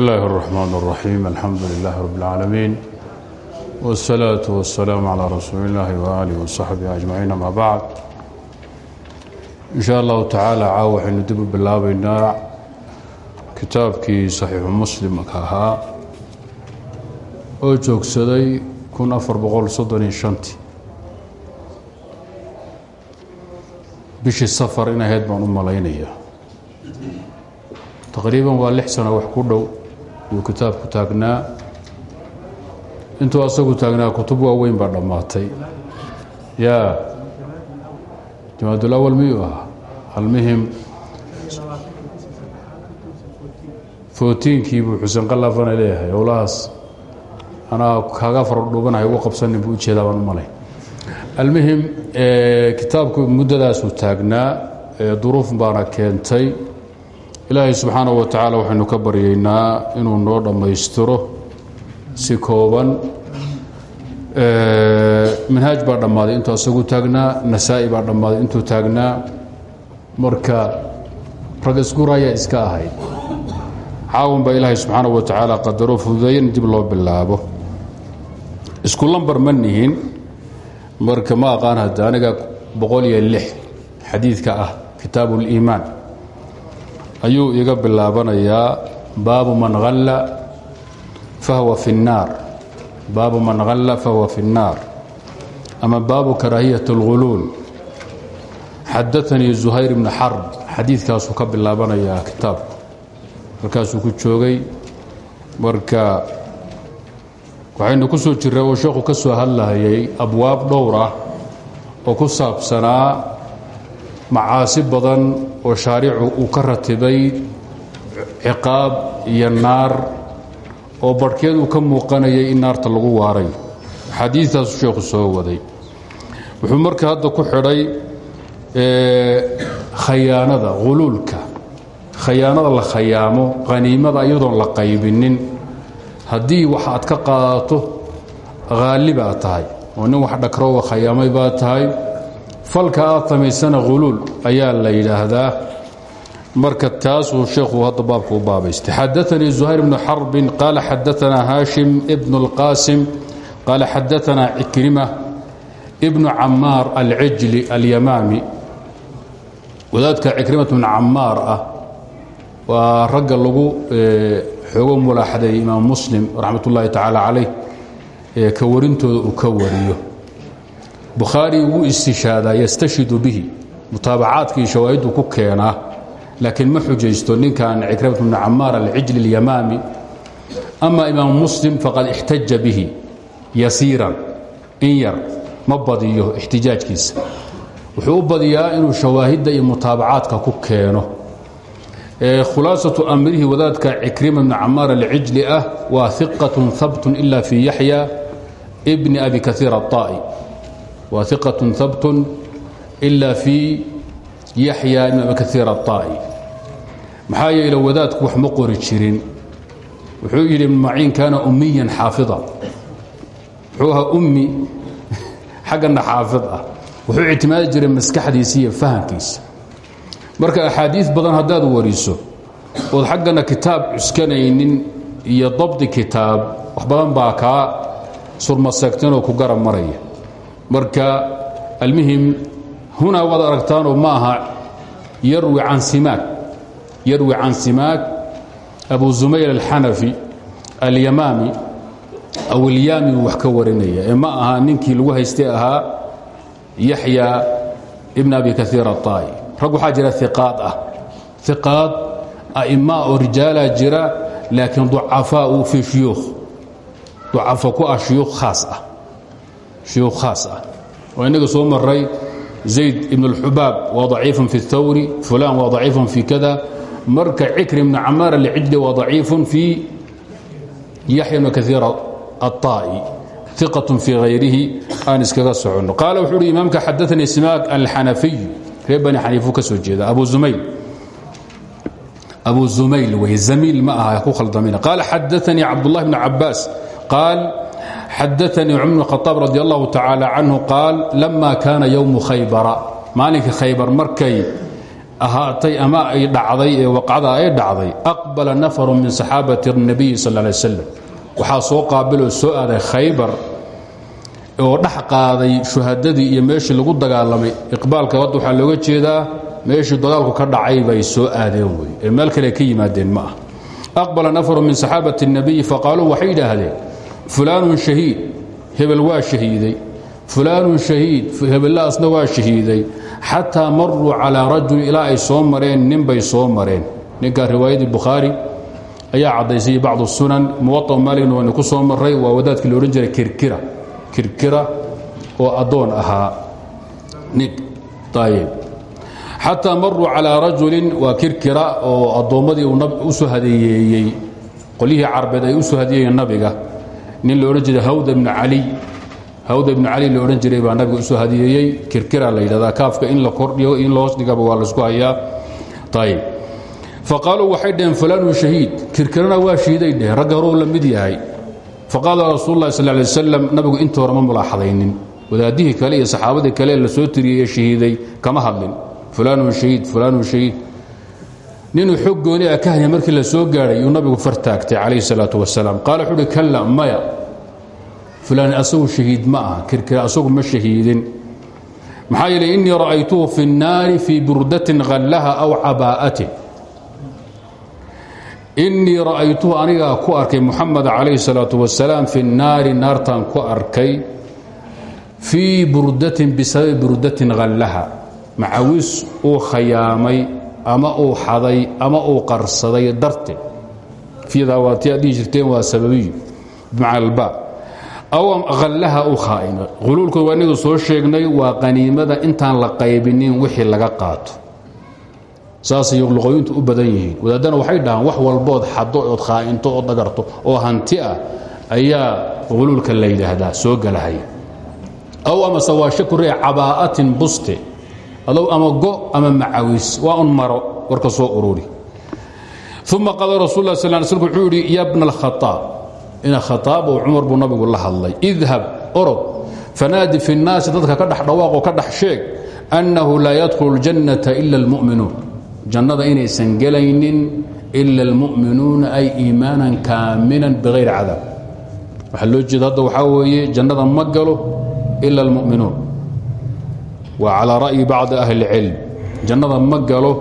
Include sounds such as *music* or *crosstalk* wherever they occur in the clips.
الله الرحمن الرحيم الحمد لله رب العالمين والصلاة والسلام على رسول الله وآله وصحبه أجمعين أما بعد إن شاء الله تعالى caaw waxaynu dib u bilaabaynaa kitaabkii صaxiixu muslimka ahaa oo joogsaday kun afar boqol soddon iyo shantii bishii safar in ahayd baan u malaynaya taqriiban waa lix sano wax ku dhow yuu kitaabku taagnaa. Intuu asagu taagnaa kutub waaweyn baa dhammaatay. Ya jamaadulawal miyuu ahaa? Almuhim. Footiinkii buu xuseen qalaafana leeyahay howlahaas. Anaa kaaga fardhuubanahay ugu qabsanin buu u jeedaa baan u almuhim kitaabku muddadaasuu taagnaa duruuf baana keentay ilaahay subxaana wa tacaala waxaynu ka baryaynaa inuu noo dhammaystiro si kooban. Manhaaj baa dhammaaday intuu asagu taagnaa nasaa-i baa dhammaaday intuu taagnaa. Marka rag isguur ayaa iska ahayd caawan baa ilaahay subxaana wa tacaala qadaro fududeeyan dib loo bilaabo. Isku lambar ma nihin. Marka ma aqaan hadda aniga boqol iyo lix xadiidka ah kitaabu اliimaan ayuu iga bilaabanayaa baabu man alla fahwa fi الnaar baabu man halla fahwa fi الnaar ama baabu karaahiyaة اlghuluul xadaanii zuhayr bni xarb xadiidkaasuu ka bilaabanayaa kitaabku halkaasuu ku joogay marka waxaynu ku soo jirray oo sheekhu ka soo hadlahayay abwaab dhowr ah oo ku saabsanaa macaasi badan oo shaaricu uu ka ratibay ciqaab iyo naar oo barhkeed uu ka muuqanayay in naarta lagu waaray. Xadiidtaasuu sheekhu soo waday. Wuxuu marka hadda ku xidhay khayaanada huluulka khayaanada la khayaamo qhaniimada iyadoon la qaybinin. Haddii wax aad ka qaadato haalli baa tahay. Oo nin wax dhakroowa khayaamay baa tahay falka aad samaysana huluul ayaa la yidhaahdaa. Marka taasuu sheekhu hadda baabka u baabaystay. Xadaanii zuhayr bnu xarbin qaala xadaanaa haashim bnu اlqaasim qaala xadaanaa cikrima bnu camaar alcijli alyamaami. Wadaadka cikrimat bnu camaar ah waa ragga lagu xoogo mulaaxadeeyey imaam muslim raxmat ullaahi tacaala ka warintooda uu ka wariyo bukhaari wuu istishaadaa yastashidu bihi mutaabacaadkii shawaahiddu ku keenaa laakiin ma xujaysto ninkan cikramat bnu camaar alcijli اlyamaami ama imaam muslim faqad ixtaja bihi yasiiran in yar ma badiyo ixtijaajkiisa wuxuu u badiyaa inuu shawaahidda iyo mutaabacaadka ku keeno khulaasatu amrihi wadaadka cikrima bni camaar alcijli ah waa iqatun habtun ila fii yaxya bni abi kaiir aلطa'i waa iqatun habtun ila fii yaxya ibn abi kaiir aلطa'i maxaa yeele wadaadku wax ma qori jirin. Wuxuu yidhi ibn maciin kaana umiyan xaafida wuxuu ahaa ummi *laughs* xaggana xaafid ah. Wuxuu ictimaadi jiray maskaxdiisa iyo fahamkiisa. Marka axaadiid badan haddaad wariso ood xaggana kitaab cuskanaynin iyo dabdi kitaab wax badan baa kaa surmaseegtanoo ku garab maraya marka almuhim hunaa waad aragtaanoo ma aha yarwi can simaak. Yarwi can simaak abu zumayl alxanafi alyamaami aw ilyaami uu wax ka warinaya. Ee ma aha ninkii lagu haystay ahaa yaxya ibn abi kaiir aلطaa'i rag waxaa jira iqaad ah. Iqaad a'ima oo rijaalaa jira laakiin ducafaau fii shuyuukh ducafo ku ah shuyuukh khaas ah oo innaga soo maray zayd ibn اlxubaab waa daciifun fi اthawri fulan waa daciifun fi kada marka cikri ibn camaar alcijli waa daciifun fii yaxya ibn kaiir aلطaa'i iqat fii hayrihi aan iskaga soconno qaala wuxuu uhi imaamka xadaanii simaak alxanafiy reer bani xaniifu ka soo jeeda abu umayl abu zumayl wey zamiil ma aha ku khaldamina qaala xadaanii cabdullahi bn cabaas qaal xadaanii cumr bn khaaab radi allahu tacaala canhu qaal lama kaana yowmu khaybara maalinka khaybar markay ahaatay ama ay dhacday ee waqcadaa ay dhacday aqbala nafaru min saxaabati اnabiyi sal lay slam waxaa soo qaabiloo oo dhex qaaday shuhadadii iyo meeshii lagu dagaalamay iqbaalka hadda waxaa looga jeedaa meeshii dagaalku ka dhacay bay soo aadeen wey meel kale ka yimaadeen ma aqbala nafaru min saxaabati اnabiyi faqaaluu waxay yidhaahdeen fulaanun shahiid hebel waa shahiiday. Fulaanun shahiid hebelaasna waa shahiiday. Xataa maruu calaa rajuli ilaa ay soo mareen nin bay soo mareen. Ninkaa riwaayadii bukhaari ayaa caddaysay bacdu sunan muwaطa maaligna waynu ku soo maray waa wadaadkii la odhan jiray kirkira. Kirkira oo addoon ahaa. Nin ayb xataa maruu calaa rajulin waa kirkira oo addoommadii u soo hadeeyeeyey qolyihii ay u soo hadeeyeen nabiga nin la odhan jiray hawda bnu caliy hawda ibnu cali la odhan jiray baa nabiga u soo hadiyeeyey. Kirkira la yidhahdaa kaafka in la kordhiyo in loos dhigaba waa la isku hayaa. Ayb faqaaluu waxay dhaheen fulaanun shahiid. Kirkirana waa shahiiday dheheen ragga la mid yahay. Faqaala rasuul lahi sal lay nabigu inta hore ma mulaaxadaynin. Kale iyo saxaabadii kale la soo tiriyey ee kama hadlin. Fulaanun shahiid fulaanun shahiid ninuu xog gooni a ka haya markii la soo gaadhay yuu nabigu fartaagtay calayh salaatu wasalaam. Qaala wuxuu uhi kalla maya. Fulaan asagu shahiid ma aha. Kirkira asagu ma shahiidin. Maxaa yeelay innii ra'aytuhu fi اnnaari fii burdatin hallaha aw cabaa'atin innii ra'aytuhu anigaa ku arkay muxamed calayh salaatu wasalaam fi nnaari naartaan ku arkay fii burdatin bisababi burdatin hallaha macawis uu khayaamay ama uu xaday ama uu qarsaday darteed. Fiidaa waa ti waa sababiyu bimacna alba. Aw hallaha uu khaa'imay huluulkooda waa soo sheegnay waa qaniimada intaan la qaybinin wixii laga qaato. Saasay luqooyintu u badan yihiin. Wadaadana waxay dhahaan wax walbood xado ood khaa'into oo dhagarto oo hanti ah ayaa huluulka la yidhaahdaa soo gelahaya aw amase waa shakuree cabaa'atin adow ama go ama macawis waa un maro warka soo ururi uma qaala rasul la sl slm wuxuu yidhi ya bna alkhaaab ina khaaab oo cumar buu nabigu la hadlay idhab orod fanaadi fi اnnaasi dadka ka dhex dhawaaqoo ka dhex sheeg annahu laa yadkhulu اljannata ila اlmu'minuun jannada inaysan gelaynin ila اlmu'minuuna ay iimaanan kaamilan bغayri cadaab waxaa loo jeeda hadda waxaa weeye jannada ma galo ila اlmu'minuun waa calىa ra'yi bacdi ahli اlcilm jannada ma galo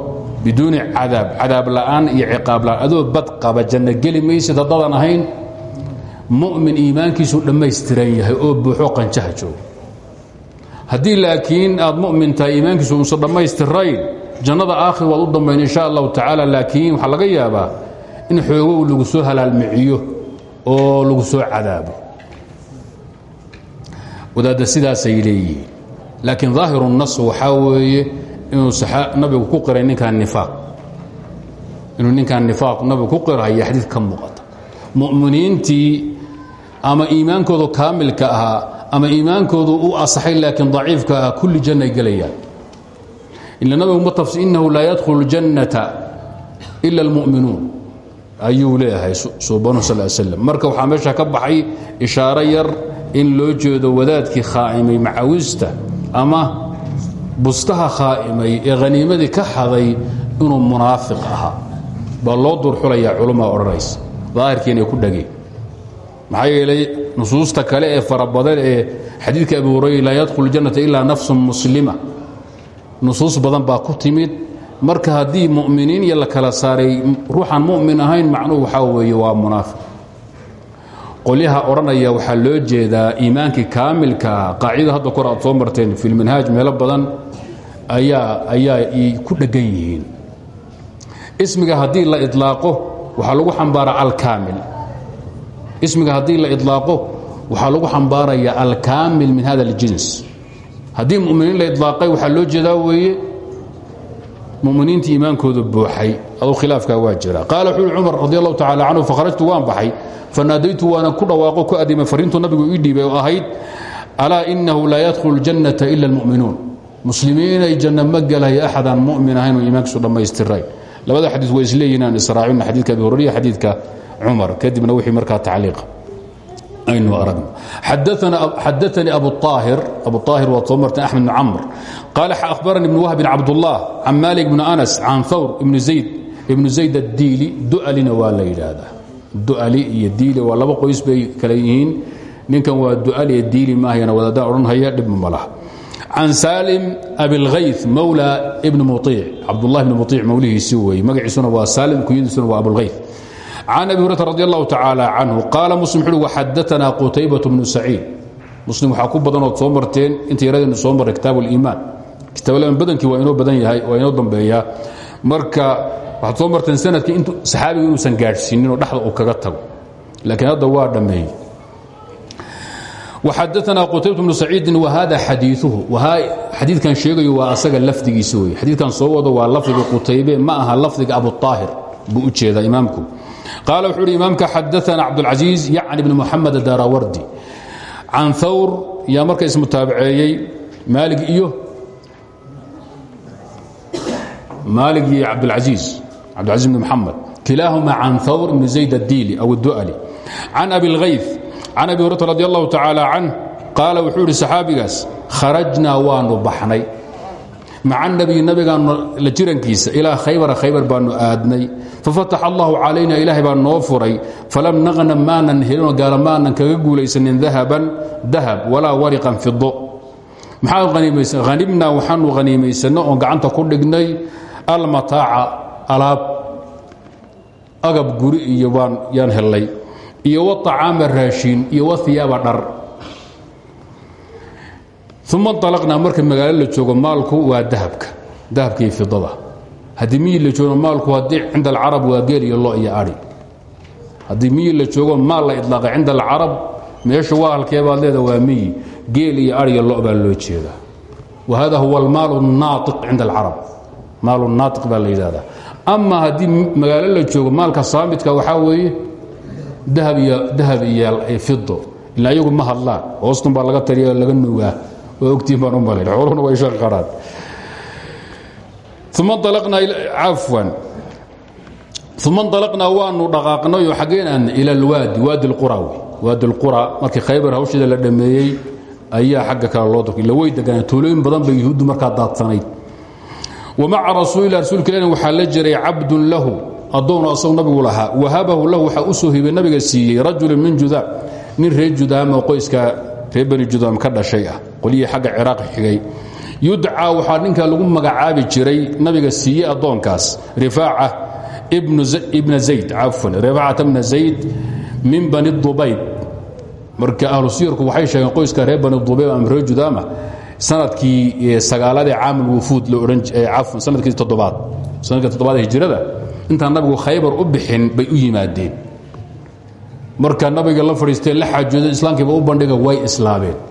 biduuni cadaab cadaab la'aan iyo ciqaab la'aan. Adoo bad qaba janno geli maysid haddaadan ahayn mu'min iimaankiisuu dhammaystiran yahay oo buuxo qanjaha jooga. Haddii laakiin aad mu'min tahay iimaankiisu uusan dhammaystirayn jannada aakhir waad u dambayn insha allahu tacaala laakiin waxaa laga yaabaa in xoogow lagu soo halaalmiciyo oo lagu soo cadaabo laakiin daahiru nas waxaa weeye inuu nabigu ku qiray ninkan nifaaq. Inuu ninkan nifaaq nabigu ku qirhaya xadiid ka muuqata. Mu'miniintii ama iimaankoodu kaamilka ahaa ama iimaankoodu u asaxay laakiin daciifka ahaa kulli jannay gelayaan. Ila nabigu ma tafsi innahu laa yadkhulu اljannata ila اlmu'minuun ayuu leeyahay suubanu sal slam marka waxaa meesha ka baxay ishaaro yar in loo jeedo wadaadkii khaa'imay macawista ama bustaha khaa'imay ee haniimadii ka xaday inuu munaafiq ahaa baa loo durxulayaa culummaa odhanaysa daahirkii inay ku dhageen. Maxaa yeelay nusuusta kale ee fara badan ee xadiidka abi hurayra laa yadkhulu jannata ilaa nafsun muslima. Nusuus badan baa ku timid marka haddii mu'miniin iyo la kala saaray ruuxaan mu'min ahayn macnuhu waxaa weeye waa munaafiq qolyaha odhanaya waxaa loo jeedaa iimaankii kaamilkaa qaacidada hadda kor aad soo marteen fi lminhaaj meelo badan ayaa ayaa ku dheggan yihiin. Ismiga haddii la ilaaqo waxaa lagu xambaaraa alkaamil. Ismiga haddii la ilaaqo waxaa lagu xambaarayaa alkaamil min hada اljins haddii muminiin la ilaaqay waxaa loo jeedaa weeye muminiintii iimaankooda buuxay. Aduu khilaafkaa waa jira. Qaala uhi cumar radi allahu tacala canhu fakharajtu waan baxay. Fanaadaytu waana ku dhawaaqo ku adimay fariintuu nabigu ii dhiibay oo ahayd alaa inahu laa yadkhulu اljannata ila اlmu'minuun muslimiinay janno ma gelaya axadaan mu'min ahayn oo iimaankiisu dhammaystirayn labada xadiis way isleeyihin aan israacina xadiidka abi hurariya xadiidka cumar kadibna wixii markaa tacliiqa aynu aragno. Xadaanii abu aahir abu aahir waa soo martay axmed bn camr qaala akhbarani ibn wahbin cabdullah can malik bn anas can zayd ibnu zayd addiili du'alina waa la yidhaahdaa. Du'ali iyo diili waa laba qoys bay kale yihiin. Ninkan waa du'ali iyo diili maahayana wadaadaan odhanhaya dhibma ma laha can salim abilkhayf mawla ibni muiic cabdulahi bni muiic mawlihiisi weeye magaciisuna waa saalim kunyadiisuna waa abulkhayf can abi hurata radi allahu tacaala canhu qaala muslim wuxuui waxadaanaa qutaybatu bnu saciid muslim waxaa ku badanood soo marteen inta yaradeennu soo marray kitaab aliimaan kitaabalimaan badankii waa inoo badan yahay waa marka waxaad soo sannadkii int saxaabigu inuusan gaadhsiinin oo dhexda uu kaga tago laakiin hadda waa dhammeeyey waxadaanaa qutaybatu bnu saciidin wahada xadiiuhu xadiidkan sheegayo waa asaga lafdigiisa wey xadiidkan soo wado waa lafdiga qutaybe ma aha lafdiga abuaahir buu u imaamku qaala wuxuu uhi imaamka xadaana cabdulcasiiz yacni bni muxamed daarawardi can thawr yaa marka ismutaabaceeyey maalig iyo maalig iyo cabdulcasiiz cabdilcaziz bni muxamed kilaahuma can thawr ibni zayd addiili aw addu'ali. Can abi اlhayf can abi hurata radi allahu tacaala canh qaala wuxuu idhi saxaabigaas kharajnaa waanu baxnay maca nabiy nabigaanu la jirankiisa ilaa khaybara khaybar baanu aadnay. Fafatax allahu calayna ilaahay baa noo furay. Falam naqnam maanan helinoo gaala kaga guulaysanin dahaban dahab walaa wariqan fido maxaa hanimnaa waxaanu haniimaysanno oon gacanta ku dhignay almataaca alaab agab guri iyo yaan hellay iyo waطacaama raashiin iyo wahiyaaba dhar uma alaqnaa marka magaalo la joogo maalku waa dahabka dahabka iyo fidada. Haddii la joogo maalku haddii cinda alcarab waa geel iyo lo iyo ai haddii la joogo maal la idlaaqay cinda alcarab meesha waa halkeebaad leeda waa miyi. Geel iyo ai iyo baa loo jeedaa. Wa hada huwa almaal naaiq cinda alcarab maal naaiq baa la yidhahdaa ama magaalo la joogo maalka saamitka waxaa weeye dahab iyo fido ila ayagu ma hadlaan hoostun baa laga taliya laga nugaa waa ogtiin baan u malayn xooluhuna way shaqi qaraan uma alaqnaa cafwan uma alaqnaa waanu dhaqaaqnayo xaggeen aadna ila alwaadi waadi lqura wey waadi lqura markii khaybar hawsheeda la dhammeeyey ayaa xagga kale loo durkay la way deganaa tuulooyin badan bay yuhuuddu markaa daadsanayd. Wa maca rasuulilah rasuulka ilahna waxaa la jiray cabdun lahu. Addoonu asagu nabigu lahaa. Wahabahu lahu waxaa u soo hibay nabiga siiyey rajulun min judaam nin reer judaam oo qoyska reer bani judaam ka dhashay ah qolyihii xagga ciraaq xigay. Yudcaa waxaa ninka lagu magacaabi jiray nabiga siiyey addoonkaas rifaaca ibna zayd cafwan rifaacata bna zayd min bani dubayb. Marka ahlu siyarku waxay sheegeen qoyska reer bani dubayb ama reer judaama sannadkii sagaaladee caamul wufuud la odhan cafwan sannadkii toddobaad sannadkii toddobaad hijrada intaan nabigu khaybar u bixin bay u yimaadeen. Marka nabiga la fadhiistee la xaajooda islaamkiiba u bandhiga way islaameen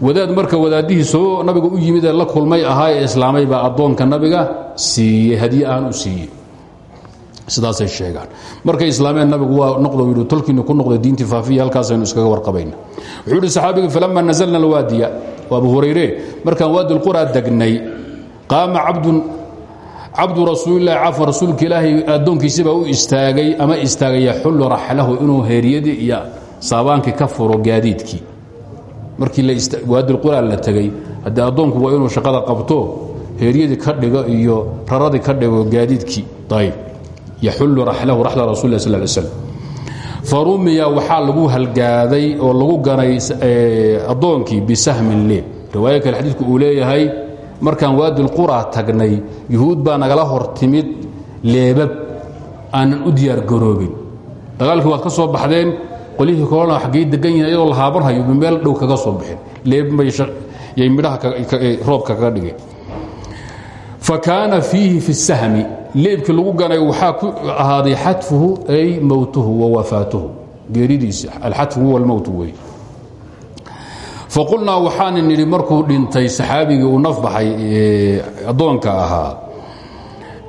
wadaad marka wadaadihii soo nabiga u yimid ee la kulmay ahaa ee islaamay baa addoonka nabiga siiyey hadiye ahaan u siiyey. Sidaasay sheegaan. Markay islaameen nabigu waa noqdo yidhi tolkiina ku noqday diintii faafiya halkaasaynu iskaga warqabayna wuxuu yidhi saxaabiga falama nazalna alwaadiya. Waa abu hurayre. Markaan waadi lqura degnay qaama cabdun cabdu rasuulilahi cafwan rasuulka ilaahay addoonkiisibaa u istaagay ama istaagay yaxullu raxlahu inuu heeryadii iyo saabaankii ka furo gaadiidkii markii waadilqura la tegey haddii addoonku waa inuu shaqada qabto heeryadii ka dhigo iyo raradii ka dhigo gaadiidkii. Ayb yaxullu raxlahu raxla rasul lah ly slam farumiya waxaa lagu halgaaday oo lagu ganay addoonkii bisahmin leeb riwaayo kale xadiidku uu leeyahay markaan waadilqura tagnay yuhuud baa nagala hor leebab aanan u diyaargaroobin dagaalkii waad ka soo baxdeen qolyihii kolona xaggay degan yihiin ayadoo la haabanhayo meel dhow kaga soo bixin. Leebbay midhaha roobka kaga dhigeen fa kaana fiihi fi sahmi leebkii lagu ganay waxaa ku ahaaday xadfuhu ay mowtuhu wa wafaatuhu. Geeridiisi alxadfu huwa almowtu wey. Faqulnaa waxaana nidhi markuu dhintay saxaabigii uu naf baxay addoonka ahaa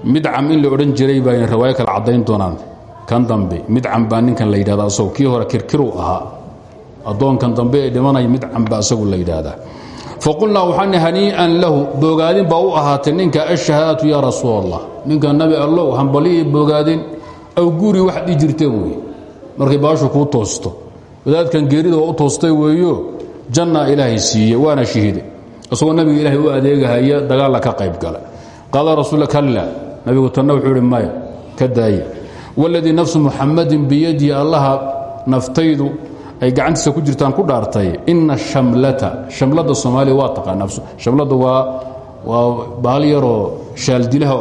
midcam in la odhan jiray bayna riwaayo kale caddayn doonaan kan dambe midcam baa ninkan la yidhahda asagu kii hore kirkiru ahaa addoonkan dambe ee dhimanaya midcam baa asagu la yidhaahdaa faqulnaa waxaan hanii'an lahu boogaadin baa u ahaatay ninka ashahaadatu yaa rasuul allah ninka nabi allow hambaliii boogaadin aw guuri waxaad ii jirteen wey markay baashu kuu toosto. Wadaadkan geerida u toostay weeyo janna ilaahay siiye waana shahiiday isagoo nabiga ilaahay u adeegahaya dagaalla ka qayb gala qaala rasuul kalla nabigu tanna wuxuu ihi maya waladii nafsu muxamadin biyadii allaha naftaydu ay gacantiisa ku jirtaan ku dhaartay ina shamlata shamlada soomaaliya waa taqaana shamlada waa waa baal yaroo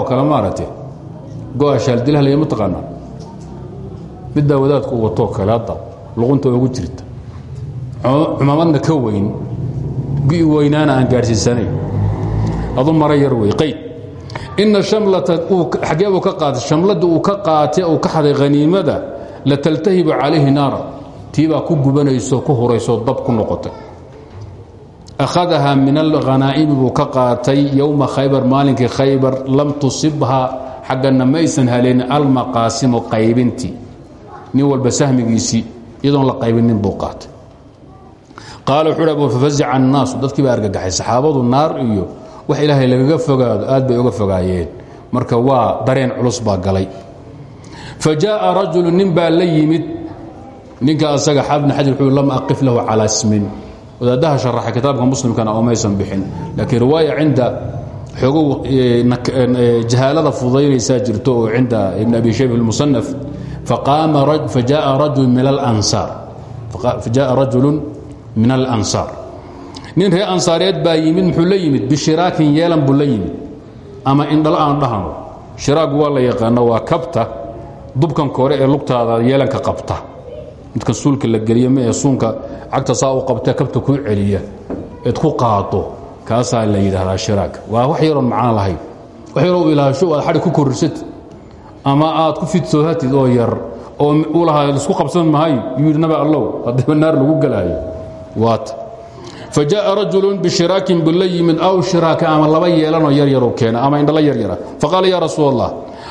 oo kale maaragte go-a shaaldilaha lama taqaanaa midbaa wadaadku u watoo kale luqunta ugu jirta. Cumamadna ka weyn weynaana aan gaadhsiisanayn adu mara yar wey qayd ina shamlata xageebuu ka qaatay shamladda uu ka qaatay uu ka xaday haniimada lataltahibu calayhi naara tii baa ku gubanayso ku hurayso dab ku noqotay akhadaha min alghanaa'imi buu ka qaatay yowma khaybar maalinkii khaybar lam tusibha xaggana maysan haleyn almaqaasimu qaybintii nin walba sahmigiisii iyadoon la qaybinin buu qaatay qaala wax ilaahay lagaga fogaado aad bay uga fogaayeen marka waa dareen culus baa galay fa jaءa rajulu nin baa la yimid ninka asaga xaabn xajar wuxuu lam aqif lahu calaa ismin wadaadaha sharaxa kitaabka muslimkana oomaysan bixin laakiin riwaaya cinda xoogow jahaalada fudaynaysaa jirto oo cinda ibn abi shayb اlmusanaf fajaءa rajulu min alansaar nin reer ansaareed baa yimid muxuu la yimid? Bishiraakin yeelan buu la yimid. Ama aan dhahano shiraagu waa la yaqaano waa kabta. Dubkan kore ee lugtaada yeelanka qabta. Midkan suulka la geliya ma ee suunka cagta saa u qabtee kabta kuu celiya. Eed ku qaado. Kaasaa la yidhaahdaa shiraag. Waa wax yaroon macaan lahayn. Wax yaroo ilaasho aad xadhi ku korisatid ama aad ku fidsoohatid oo yar oo u lahaa isku qabsan mahay? Yuu yidhi haddiiba naar lagu gelaayo waata fa jaءa rajulu bishiraakin buu la yimid aw shiraaka ama laba yeelanoo yaryaruu keena ama indhala yaryara faqaala yaa rasuul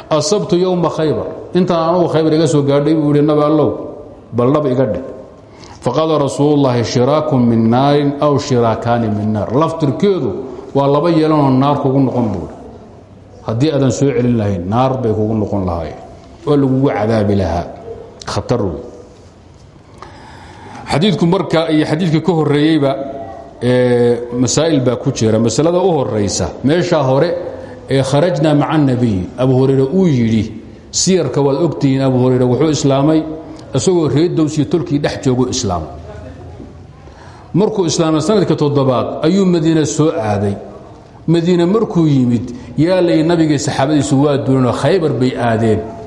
asabtu yowma khaybar intaan anugu khaybar iga soo gaadhay buu yidhi naba bal dhab iga dheh faqaala rasuul اllahi min naarin aw shiraakaani min naar laftirkeedu waa laba yeelanoo naar kugu noqon buuri haddii aadan soo celin lahayn naar bay kugu noqon lahaayeen oo lagugu cadaabi lahaa khatar wey xadiidku marka iyo xadiidka masaa'il baa ku jira. Masalada u horaysa meeshaa hore ee kharajna maca الnabiy abu hurayre uu yidhi siyarka waad ogtihiin abu hurayre wuxuu islaamay isagoo reedowsiyo tolkii dhex joogo islaam. Markuu islaamay sanadka toddobaad ayuu madiina soo aaday. Madiine markuu yimid yaa lay saxaabadiisu waa duulanoo khaybar bay aadeen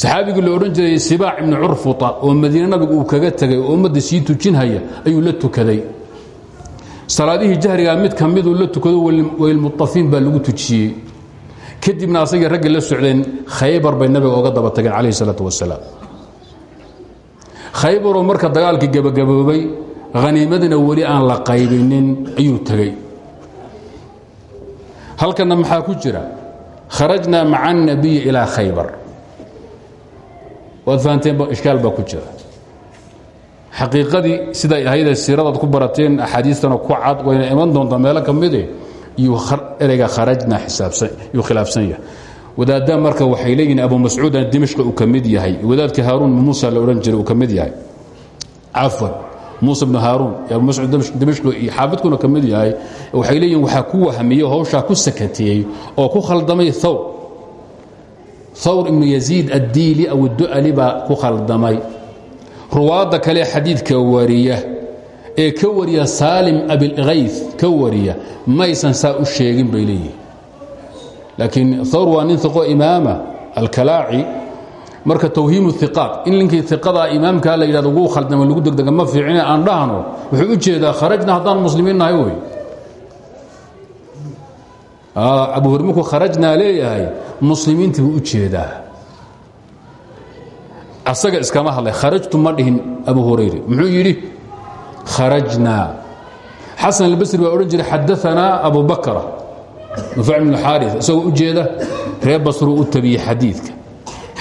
saxaabigii la odhan jiray sibaac ibni curfuta oo madiine nabigu uu kaga tegay oo ummadda sii tujinhaya ayuu la tukaday. Salaadihii jahrigaa mid ka miduu la tukado waylmuafiin baa lagu tujiyey. Kadibna asagii raggii la socdeen khaybar bay nabiga oga daba tageen calayh isalaatu wasalaam khaybaroo marka dagaalkii gebagaboobay haniimadina weli aan la qaybinin ayuu tegey halkana maxaa ku jira? Kharajnaa maca الnabiyi ilaa khaybar waad fahanteen ishkaal baa ku jira. Xaqiiqadii siday ahaydee siiradaad ku barateen axaadiistana ku cad wayna iman doontaa meelo ka mide iyuu ereyga kharajna yuu khilaafsan yahay. Wadaaddaa marka waxay leeyihiin abu mascuudan dimashqi uu ka mid yahay wadaadka haaruun muusa la odhan jiray uu ka mid yahay. Cafwan muuse bnu haaruun abu mascuud dimashqi iyo xaafidkuna ka mid yahay waxay leeyihiin waxaa ku wahmiyey hawshaa ku sakateeyey oo ku khaldamay thawr thawr ibnu yaziid addiili aw du'ali baa ku khaldamay. Ruwaadda kale xadiidka wariya ee ka wariya saalim abilkayf ka wariya maysan saa u sheegin bay leeyihiin laakiin thawr waa nin iqo imaama alkalaaci. Marka tawhiimu iqaat in ninkii iqadaa imaamkaa la yidhahdo ugu khaldama lagu degdega ma fiicine aan dhahno. Wuxuu u jeedaa kharajna haddaan muslimiin nahay wey abu hur markuu kharajnaa leeyahay muslimiintii buu u jeedaa. Asaga iskama hadlay kharajtu ma dhihin abu hurayre muxuu yidhi kharajnaa. Xasan albasri baa odhan jiray xadaanaa abu bakra nufaac bn xaari isagoo u jeeda reer basruu u tabiyey xadiidka.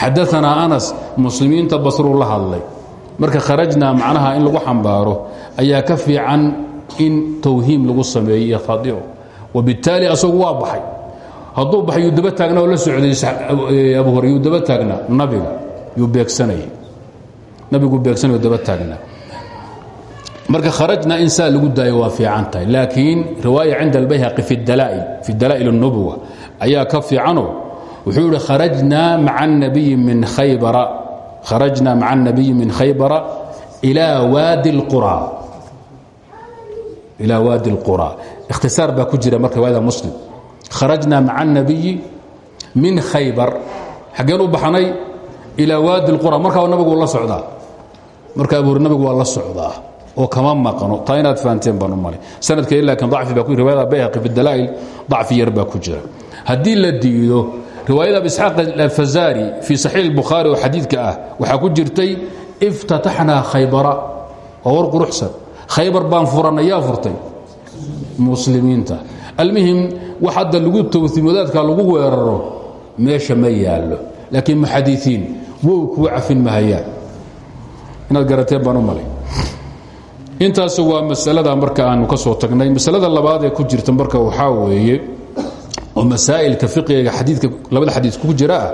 Xadaanaa anas muslimiinta basruu la hadlay. Marka kharajnaa macnaha in lagu xambaaro ayaa ka fiican in tawhiim lagu sameeyo iyo wabittaali asagu waa baxay hadduu baxay yuu daba taagnaa oo la socday abu hore yuu daba taagnaa nabiga yuu beegsanayay nabigu beegsanayo daba taagnaa marka kharajna in saa lagu daayo waa fiican tahay laakiin riwaaya cinda albayhaqi fi dalaa'il الnubuwa ayaa ka fiicano wuxuu yihi kharajnaa maca الnabiyi min khaybara kharajnaa maca الnabiyi min khaybara ilaa waadi اlqura ilaa waadi اlqura ikhtisaar baa ku jira marka riwaayada muslim kharajnaa maca الnabiyi min khaybar xaggeen u baxnay ilaa waadi اlqura markaa nabigu la socdaa markaa abuuri nabigu waa la socdaa oo kama maqno taa inaad fahanteen baan u malay sanadkeedi laakiin dacfi baa ku riwayada bayhaqi fi dalaa'il dacfi yar baa ku jira haddii la diido riwaayada abi isxaaq alfazaari fii saxiix الbukhaari oo xadiidka ah waxaa ku jirtay iftataxnaa khaybara waa war quruxsan khaybar baan furannay yaa furtay muslimiinta. Almuhim wax hadda lagu towimadaadka lagu weeraro meesha ma yaallo. Laakiin muxadiiin wow kuu cafin mahayaan inaad garateen baan u malay. Intaas waa masalada marka aanu ka soo tagnay. Masalada labaad ee ku jirta marka waxaa weeye oo masaa'ilka fiqiga xadiidka labada xadiid ku jira ah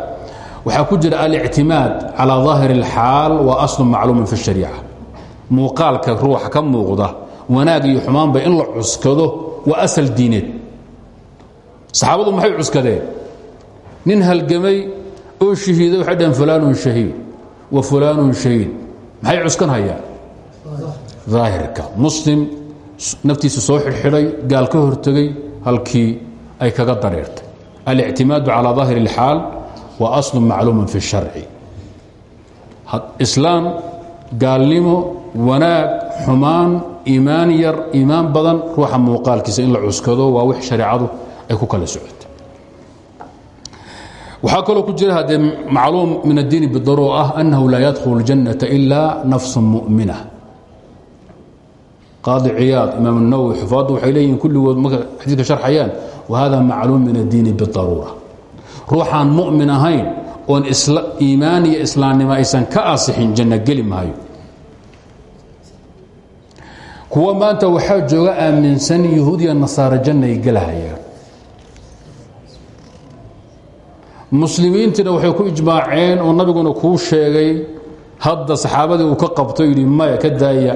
waxaa ku jira alictimaad calaa daahir اlxaal waa aslu macluumin fi اshariica muuqaalka ruuxa ka muuqda wanaag iyo xumaanba in la cuskado waa asal diineed. Saxaabadu maxay cuskadeen? Nin halgamay oo shahiiday waxay dhaheen fulaanun shahiid wa fulaanun shahiid. Maxay cuskan hayaan daahirka muslim naftiisa soo xidhxidhay gaal ka hortegay halkii ay kaga dareertay. Alictimaadu calaa daahir اlxaal waa aslu macluumun fi sharci. Islaam gaalnimo wanaag xumaan iimaan yar iimaan badan ruuxa muuqaalkiisa in la cuskado waa wix shareecadu ay ku kala socoto waxaa kaloo ku jira haddee macluum min addiini bidaruur ah annahu laa yadkhulu اljannata ilaa nafsu mu'mina. Qaadi ciyaad imaam اnawowi xufaaddu waxay leeyihiin kulligood marka xadiidka sharxayaan wahada macluum min addiini bidaruura. Ruuxaan mu'min ahayn oon iimaan iyo islaamnimo aysan ka asixin janno geli maayo kuwa maanta waxaa jooga aaminsan yahuudiya nasaaro jannay gelahayaan muslimiintiina waxay ku ijmaaceen oo nabiguna kuu sheegay hadda saxaabadii uu ka qabto yidhi maya ka daaya.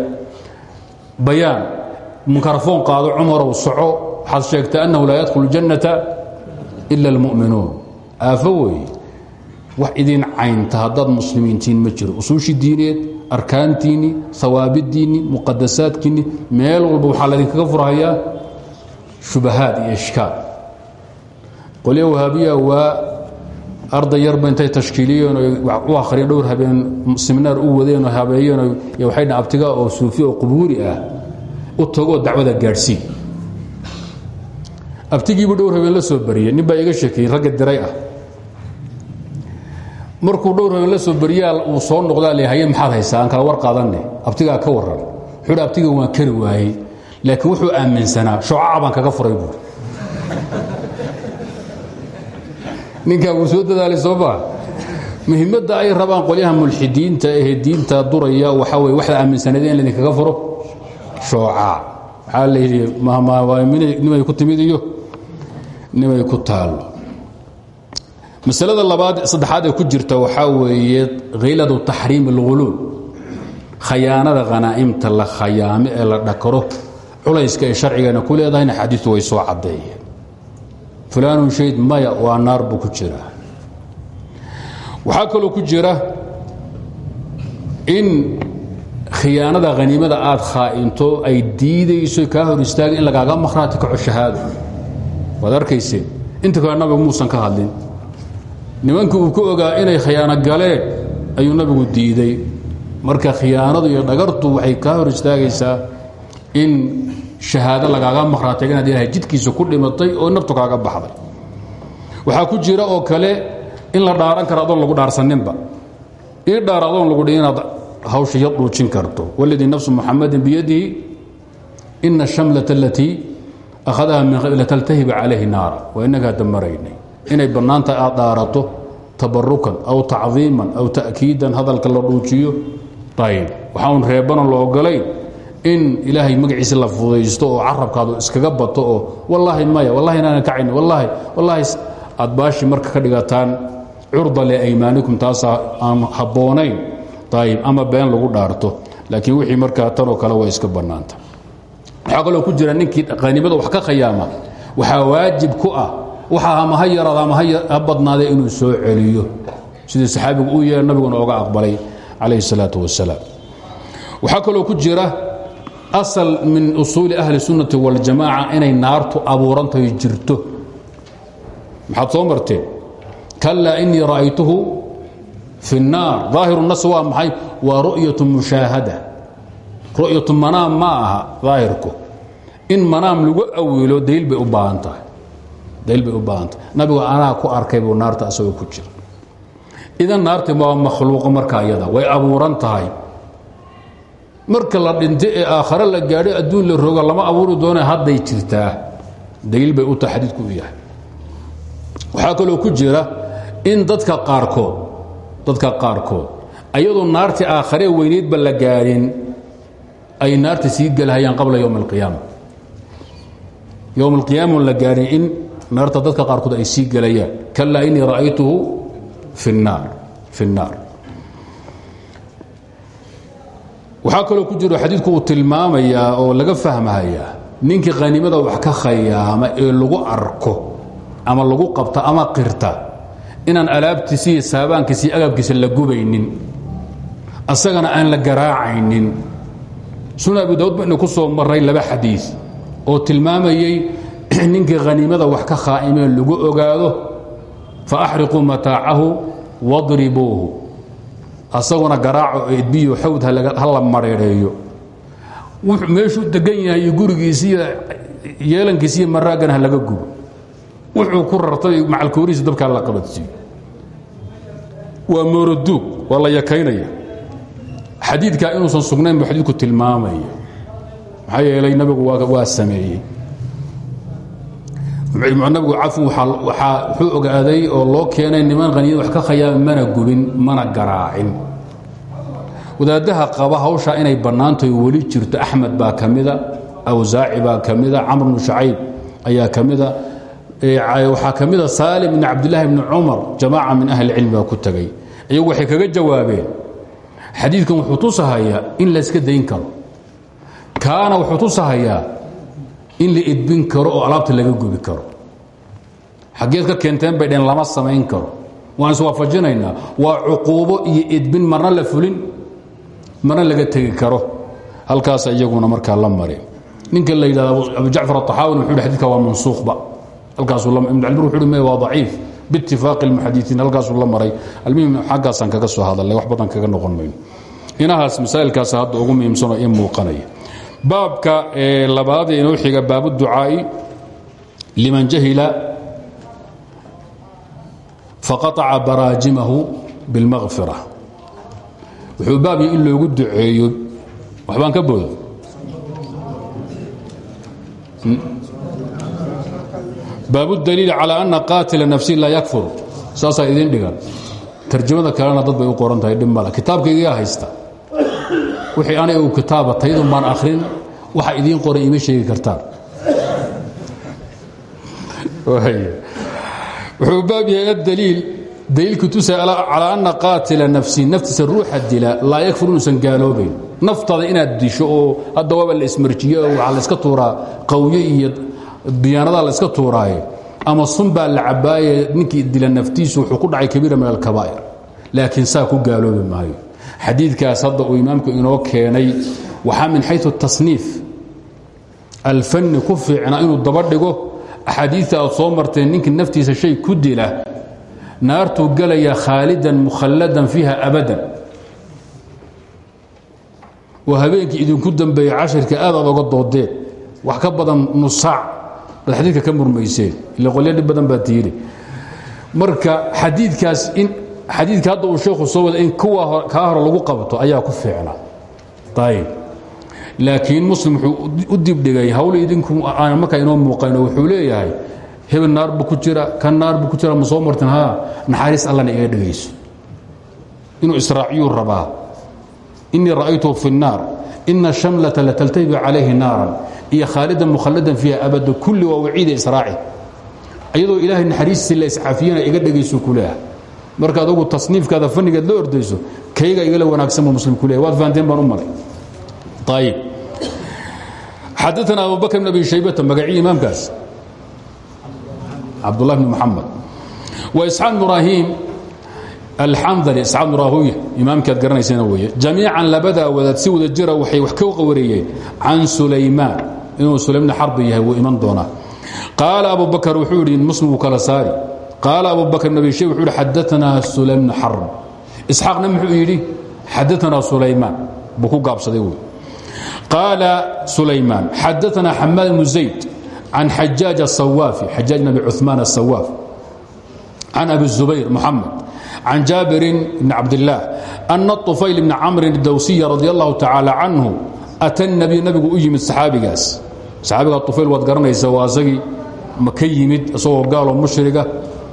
Bayaan mikrafoon qaado cumarow soco. Waxaad sheegtay annahu laa yadkhulu jannata ila almu'minuun. Aafo weeye wax idin caynta haddaad muslimiintiin ma jiro. Usuushii diineed arkaantiinni hawaabidiinni muqadasaadkiinni meel walba waxaa laydinkaga furhayaa shubahaad iyo ishkaal. Qolya wahaabiya waa arday yarba intay tashkiiliyeen u akhriyeen dhowr habeen siminaar u wadeen oo habeeyeen waxay abtiga oo suufi oo qubuuri ah u tagoo dacwada gaadhsii abtigiibuu dhowr habeen la soo bariyey nin baa iga sheekeeyey ragga diray ah markuu dhowr la soo bariyaa uu soo noqdaa haye maxaad haysaa aan kala war qaadanne abtigaa ka waran wuxuu hi abtiga waan kari waayey laakiin wuxuu aaminsanaa shoocaca baan kaga furay buuri ninkaa wuu soo dadaalay soo maa muhiimadda ay rabaan qolyaha mulxidiinta ee diinta duraya waxaa weye waxda aaminsanada in laydinkaga furo shooca waxaa layidhi nimay ku timid iyo nimay ku taallo masalada labaad saddexaad ee ku jirta waxaa weeye khiladu taxriim اlghuluul khayaanada khanaa'imta la khayaame ee la dhakaro culayska ay sharcigeena ku leedahayna xadiistu way soo caddeeyeen. Fulaanun shayd maya waa naar buu ku jiraa waxaa kaloo ku jira in khiyaanada haniimada aad khaa'into ay diidayso kaa hor istaaga in lagaaga makhraati kaco shahaado. Waad inta kale nabigu muusan ka hadlin nimankii uu ku ogaa inay khiyaano galeen ayuu nabigu diiday. Marka khiyaanadu iyo dhagartu waxay kaa hor istaagaysaa in shahaado lagaaga makhraatay inaad ilaahay jidkiisa ku dhimatay oo naftu kaaga baxday. Waxaa ku jira oo kale in la dhaaran karo adoon lagu dhaarsaninba. Ii dhaar adoon lagu dhi inaad hawsha karto. Waladii nafsu muxamadin biyadihi ina ashamlata alatii akhadaha min lataltahiba calayhi naara. Waa innaga hadda maraynay inay bannaanta aad dhaarato tabarukan aw tacdiiman aw ta'kiidan hadalka la dhuujiyo. Ayb waxaan reebanan la ogolayn in ilaahay magaciisa la fudaysto oo carabkaadu iskaga bato oo wallaahi maya wallahi inaanan kacayn wallaahi wallaahi aad baashi marka ka dhigataan curda liaymaanikum taasaa aan habboonayn. Ayib ama been lagu dhaarto. Laakiin wixii markaa tanoo kale way iska bannaanta. Waxaa kaloo ku jira ninkii qanimada wax ka khayaama waxaa waajib ku ah waxa ama ha yaraada ama ha badnaadee inuu soo celiyo sidii saxaabigu uu yeeha nabiguna oga aqbalay calayh الsalaaة wasalaam waxaa kaloo ku jira asal min usuuli ahli الsunnati wاljamaaca inay naartu abuurantahay jirto maxaad soo marteen kalaa inii ra'aytuhu fi الnaar ظaahiru الnas waa maxay waa ru'yaة mushaahada ru'yatu manaam ma aha daahirku in manaam lagu awilo daliil bay u baahan tahay daliil bay u baahan tahay nabigu anaa ku arkay buu naarta asagoo ku jira. Idan naarti waa makhluuqo markaa iyada way abuuran tahay. Marka la dhinto ee aakhare la gaadho adduun la roga lama abuuri doona hadday jirtaa. Daliil bay u tahay xadiidku yahay. Waxaa kaloo ku jira in dadka qaarkood dadka qaarkood ayadoo naartii aakharee weyneydba la gaadhin ay naarta sii gelhayaan qabla ywm اlqiyaama ywm اlqiyaama la gaadhin in naarta dadka qaarkood ay sii gelayaan kalaa inii ra'aytuhu fi الnaar fi الnaar waxaa kaloo ku jiro xadiidku uu tilmaamayaa oo laga fahmayaa ninkii qhanimada wax ka khayaama ee lagu arko ama lagu qabta ama qirta inaan alaabtiisi iyo saabaankiisi iyo agabkiisa la gubaynin asagana aan la garaacaynin sunan abu daud baynu ku soo maray laba xadii oo tilmaamayey *clears throat* ninkii haniimada wax ka khaa'imeen lagu ogaado faaxriquu mataacahu wadribuuhu asaguna garaaco edbiyo xawd ha la mareereeyo. Meeshuu degan yahay iyo gurigiisiiyo yeelankiisiiyo laga gubo. Wuxuu ku rartay macalkoorihiisa dabkaa la qabadsiiyo. Waa mooroduug waa la yakaynaya. Xadiidkaa inuusan sugnayn buu xadiidku tilmaamaya. Maxaa yeelay nabigu waa sameeyey nabigu cafun wuxuu ogaaday oo loo keenay niman haniya wax ka khayaama mana gubin mana garaacin. Wadaadaha qaba hawshaa inay bannaantahay weli jirto axmed baa ka mida awsaaci baa ka mida camr bnu shacayb ayaa ka mida waxaa ka mida saalim bn cabdilaahi bni cumar min ahli cilmi ku tegey iyagu waxay kaga jawaabeen xadiidkan wuxuu tusahayaa in layska dayn karo. Kaana wuxuu tusahayaa in la edbin karo oo alaabta laga gubi karo. Xaggeed ka keenteen bay dheen lama samayn karo. Waan iswaafajinaynaa waa cuquubo iyo edbin marna la fulin marna laga tegi karo. Halkaas iyaguna markaa la mari ninka la yidhahdo abu jacfar aطaxaawin wuxu hi xadidka waa mansuukhba. Halkaasuu ibn calbir wuxu uhi waa daciif. Biitifaaqi اlmuxadiiin halkaasuu la maray. Almuhim xaggaasaan kaga soo hadalnay wax badan kaga noqon mayno. Inahaas masaa'ilkaas hadda ugu muhiimsanoo in muuqanaya baabka labaad ee inoo xiga baab ducaa'i liman jahila faqaaca baraajimahu biاlmaqfira wuxuu baabya in loogu duceeyo. Waxbaan ka boodo? Hmm? Baabudaliil calى ana qaatila nafsi laa yakfur. Saasaa idiin dhigan tarjamada kalena dad bay u qoran tahay dhib male haysta wixii anay uu kitaaba taydun baan akhrin waxa idiin qoran ima sheegi kartaan wuxuu baab yahay adaliil daliilku tusa calaa anna qaatila nafsi naftiisa ruuxa dila laa yakfur inuusan gaaloobayn naftada inaad disho oo hadda la ismarjiyo oo waxaa layska tuuraa qawyo iyo diyaanadaa layska tuuraaye ama sun baa la cabaaye ninkii dila naftiisu wuxuu ku dhacay kabiira min alkabaa'ir laakiin saa ku gaaloobi maayo xadiidkaas hadda uu imaamku inoo keenay waxaa min xayu tasniif. Alfanni ku fiicna inuu daba dhigo axaadiita aad soo marteen ninkii naftiisa shay ku dila naartuu gelaya khaalidan mukhalladan fiiha abadan. Oo habeenkii idinku dambeeyey cashirka aad aad oga doodeen wax ka badan nusaac. Baad xadiidka ka murmayseen ila qolyo badan baa tiiri. Marka xadiidkaas xadiidka hadda uu sheekhu soo wada in kuwa kaa hore lagu qabto ayaa ku fiicna. Ayb laakiin muslim wuxuu u dibdhigay hawl idinku aan markaa inoo muuqayn oo wuxuu leeyahay hebel naar bu ku jira kan naar bu ku jira ma soo martin ha naxariis allana iga dhegayso inuu israaciyuu rabaa inii ra'aytuhu fi الnaar ina shamlata lataltabi calayhi naaran iyo khaalidan mukhalladan fiiha abada kulli waa waciida israaci. Iyadoo ilaahay naxariistiisi la iscafiyana iga dhegayso ku marka adugu tasniifkaada fannigeed la ordayso kayga igala wanaagsan buu muslim ku leeyahy waad fahanteen baan u malay. Ayib xadaana abu bakr bn abi shaybata magacii imaamkaas. Cabdullah bn muxamed wa isxaaq bn ibraahim alxandali isxaaq bn rahuya imaamkii ad garanaysana weeye jamiican labadaa wadaad si wada jira waxay wax ka wareeyeen can sulaymaan inuu sulaymna xarbi yahay wuu iman doonaa. Qaala abu bakr wuxuu yidhi muslim wuu kala saari qaal abu bakr nabishe wuxuu hi xadaanaa sulaym bn xarb isxaaqna muxuu yidhi xadaanaa sulaymaan buu ku gaabsaday wey qaala sulaymaan xadaanaa xamaad bnu zayd can xajaaj asawaafi xajaaj nabi cumaan asawaaf abi zubayr muxamed can jaabirin bn cabdillaah ana طufayl bni camrin dawsiya radi allahu tacaala canhu ata nabiy nabigu u yimid saxaabigaas saxaabigaa ufayl waad garanaysa waa isagii ma ka mushriga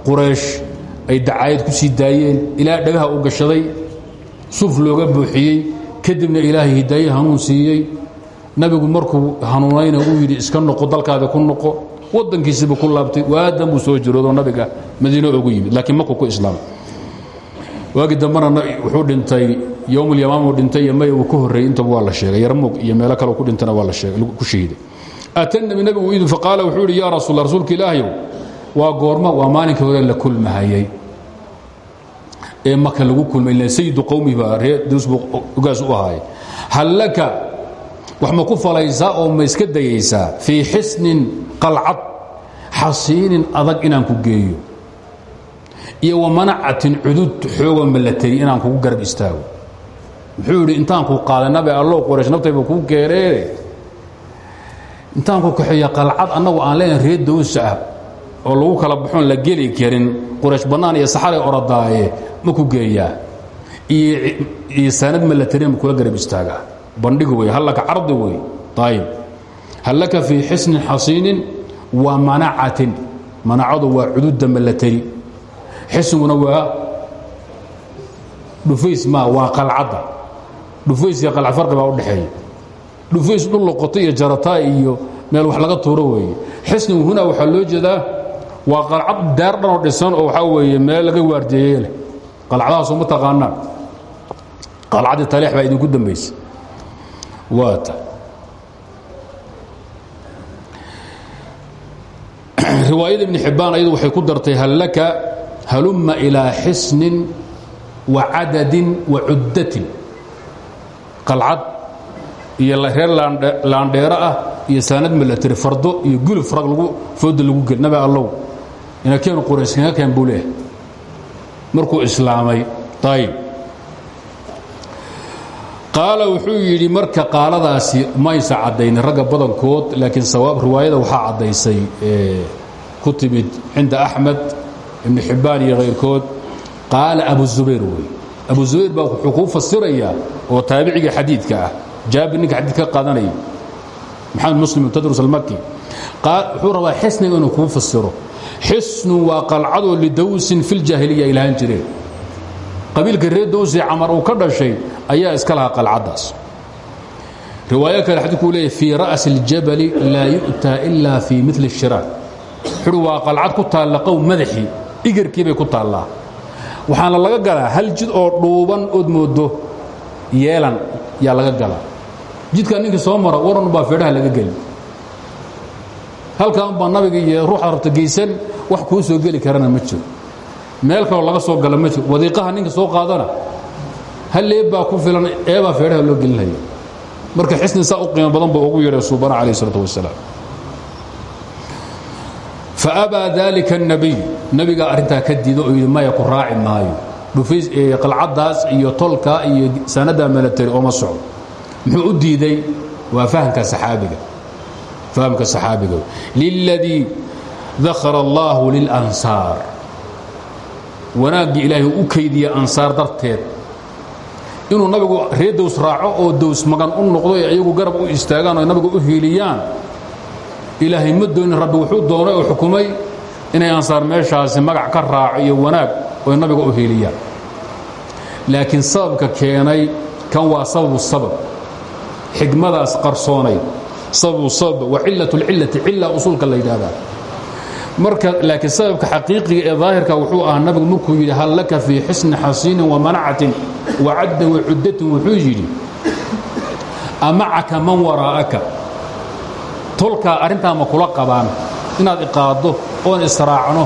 quraysh ay dacaayad ku sii daayeen. Ilaa dhagaha u gashaday suf looga buuxiyey. Kadibna ilaahay hidaaye hanuun siiyey. Nabigu markuu hanuunayna uu yidhi iska noqo dalkaada ku noqo. Wadankiisiibu ku laabtay. Waadan buu soo jiroodoo nabiga madiino ogu yimid laakiin maku ku islaamay waagii dambena wuxuu dhintay yowmulyamaamuu dhintay iyo uu ka horreeyey intaba waa la sheegay. Yarmug iyo meelo kaleo ku dhintana waa ku shahiiday atanabi nabigu idin faqaala wuxuu yidhi yaa rasuul rasuulka ilaahyow waa goorma waa maalinkii hore la kulmahayay. Ee maka lagu kulmay sayidu qowmihi baa reer dus buu ogaas u ahaay hal wax ma ku falaysaa oo ma iska dayaysaa? Fii xisnin qalcad xasiinin adag inaan ku geeyo. Iyo wa manacatin cudud xoogoo inaan kugu garab istaago. Muxuu intaan ku qaaday nabi allow qoraysh naftayba intaan ku kaxeeya qalcad annagu aan leenahay reer dawsa oo lagu kala baxoon la geli karin quraysh bannaan iyo saxaray orodaaye ma ku geeyaa iyo saanad malatari ma kula garab istaagaa bandhig wey hallaka cardi wey ayib hal laka fii xisnin xasiinin wa manacatin. Manacadu waa cududda malatari xisniguna waa dhufays ma waa qalcadda. Dhufays iyo qalca farqi baa udhexeeya dhufays dhul loqoto iyo jarataa iyo meel wax laga tuuro weeye. Xisnigu huna waxaa loo jeedaa waa qalcad daar dhanoo dhisan oo waxaa weeye meel laga waardeeye leh. Qalcadahaasoo ma taqaanaan. Qalcaddii taleex baa idinku dambaysa waa ta. *clears throat* Riwaayada ibni xibbaan waxay ku dartay hal laka halumma ilaa xisnin wa cadadin wa cuddatin. Qalcad iyo reer laandheero ah iyo saanad milatari fardo iyo guluf rag lagu fooda lagu gel nabi ina keenu qurays kaga keen buu markuu islaamay ayib qaala wuxuu yidhi marka qaaladaasi maysa caddaynin ragga badankood laakiin sawaab riwaayada waxaa caddaysay ku timid cinda axmed ibni xibbaan iyo kayrkood qaala abu zubayr wey. Abu zubayr baa wuxuu kuu oo taabiciga xadiidka ah. Jaabir ninka xadiid ka qaadanaya muslim tadrus almaki wuxuu rabaa xisniga inuu kuu fasiro xisnu waa qalcadoo lidawsin fi ljaahiliya ay lahaan jireen. Qabiilka reer dawsi camar uu ka dhashay ayaa iska lahaa qalcaddaas. Riwaayo kale xadiidkuu leeyahy fii ra'si اljabali laa yu'taa ila fii mili shiraak. Xuri waa qalcad ku taalla qow madaxii igarkii bay ku taallaa. Waxaana laga galaa hal jid oo dhuuban ood moodo yeelan yaa laga galaa. Jidkaa ninkii soo mara waran baa feedhaha laga geli halkan baa nabiga iyo ruuxda rabta geysan wax kuu soo geli karana ma jiro. Meel kaloo laga soo gala ma jiro. Wadiiqaha ninka soo qaadana hal leeb baa ku filan eebaa feedhaha loo gelinaya marka xisni u qiimo badan buu ugu yeedhay suubana calayh isalaatu wasalaam. Faabaa dalika الnabiy nabigaa arrintaa ka diido oo yidhi ku raaci maayo. Dhufays qalcaddaas iyo tolka iyo sanada milatari ooma socdo. Muxuu u diiday? Waa fahamka saxaabiga fahamka saxaabiga. Liladii dakara allahu lilansaar. Wanaaggii ilaahay u kaydiya ansaar darteed. Inuu nabigu reer dows raaco oo dows magan u noqdo ee iyagu garab u istaagaan oo nabiga u hiiliyaan ilaahay ma doonin rabbi wuxuu doonay oo xukumay inay ansaar meeshaasi magac ka raaco iyo wanaag oy nabiga u hiiliyaan. Laakiin sababka keenay kan waa sababu sabab. Xigmadaas qarsoonayd sababu sabab wa cilat اlcilati cila usuulka la yidhaahdaa marka laakiin sababka xaqiiqiga ee daahirka wuxuu ahaa nabigu markuu yidhi hal laka fii xisni xasiinin wa manacatin wacadda wacuddatin wuxuu yidhi amacaka man waraa'aka? Tolkaa arrintaa ma kula qabaan. Inaad iqaaddo oon israacno.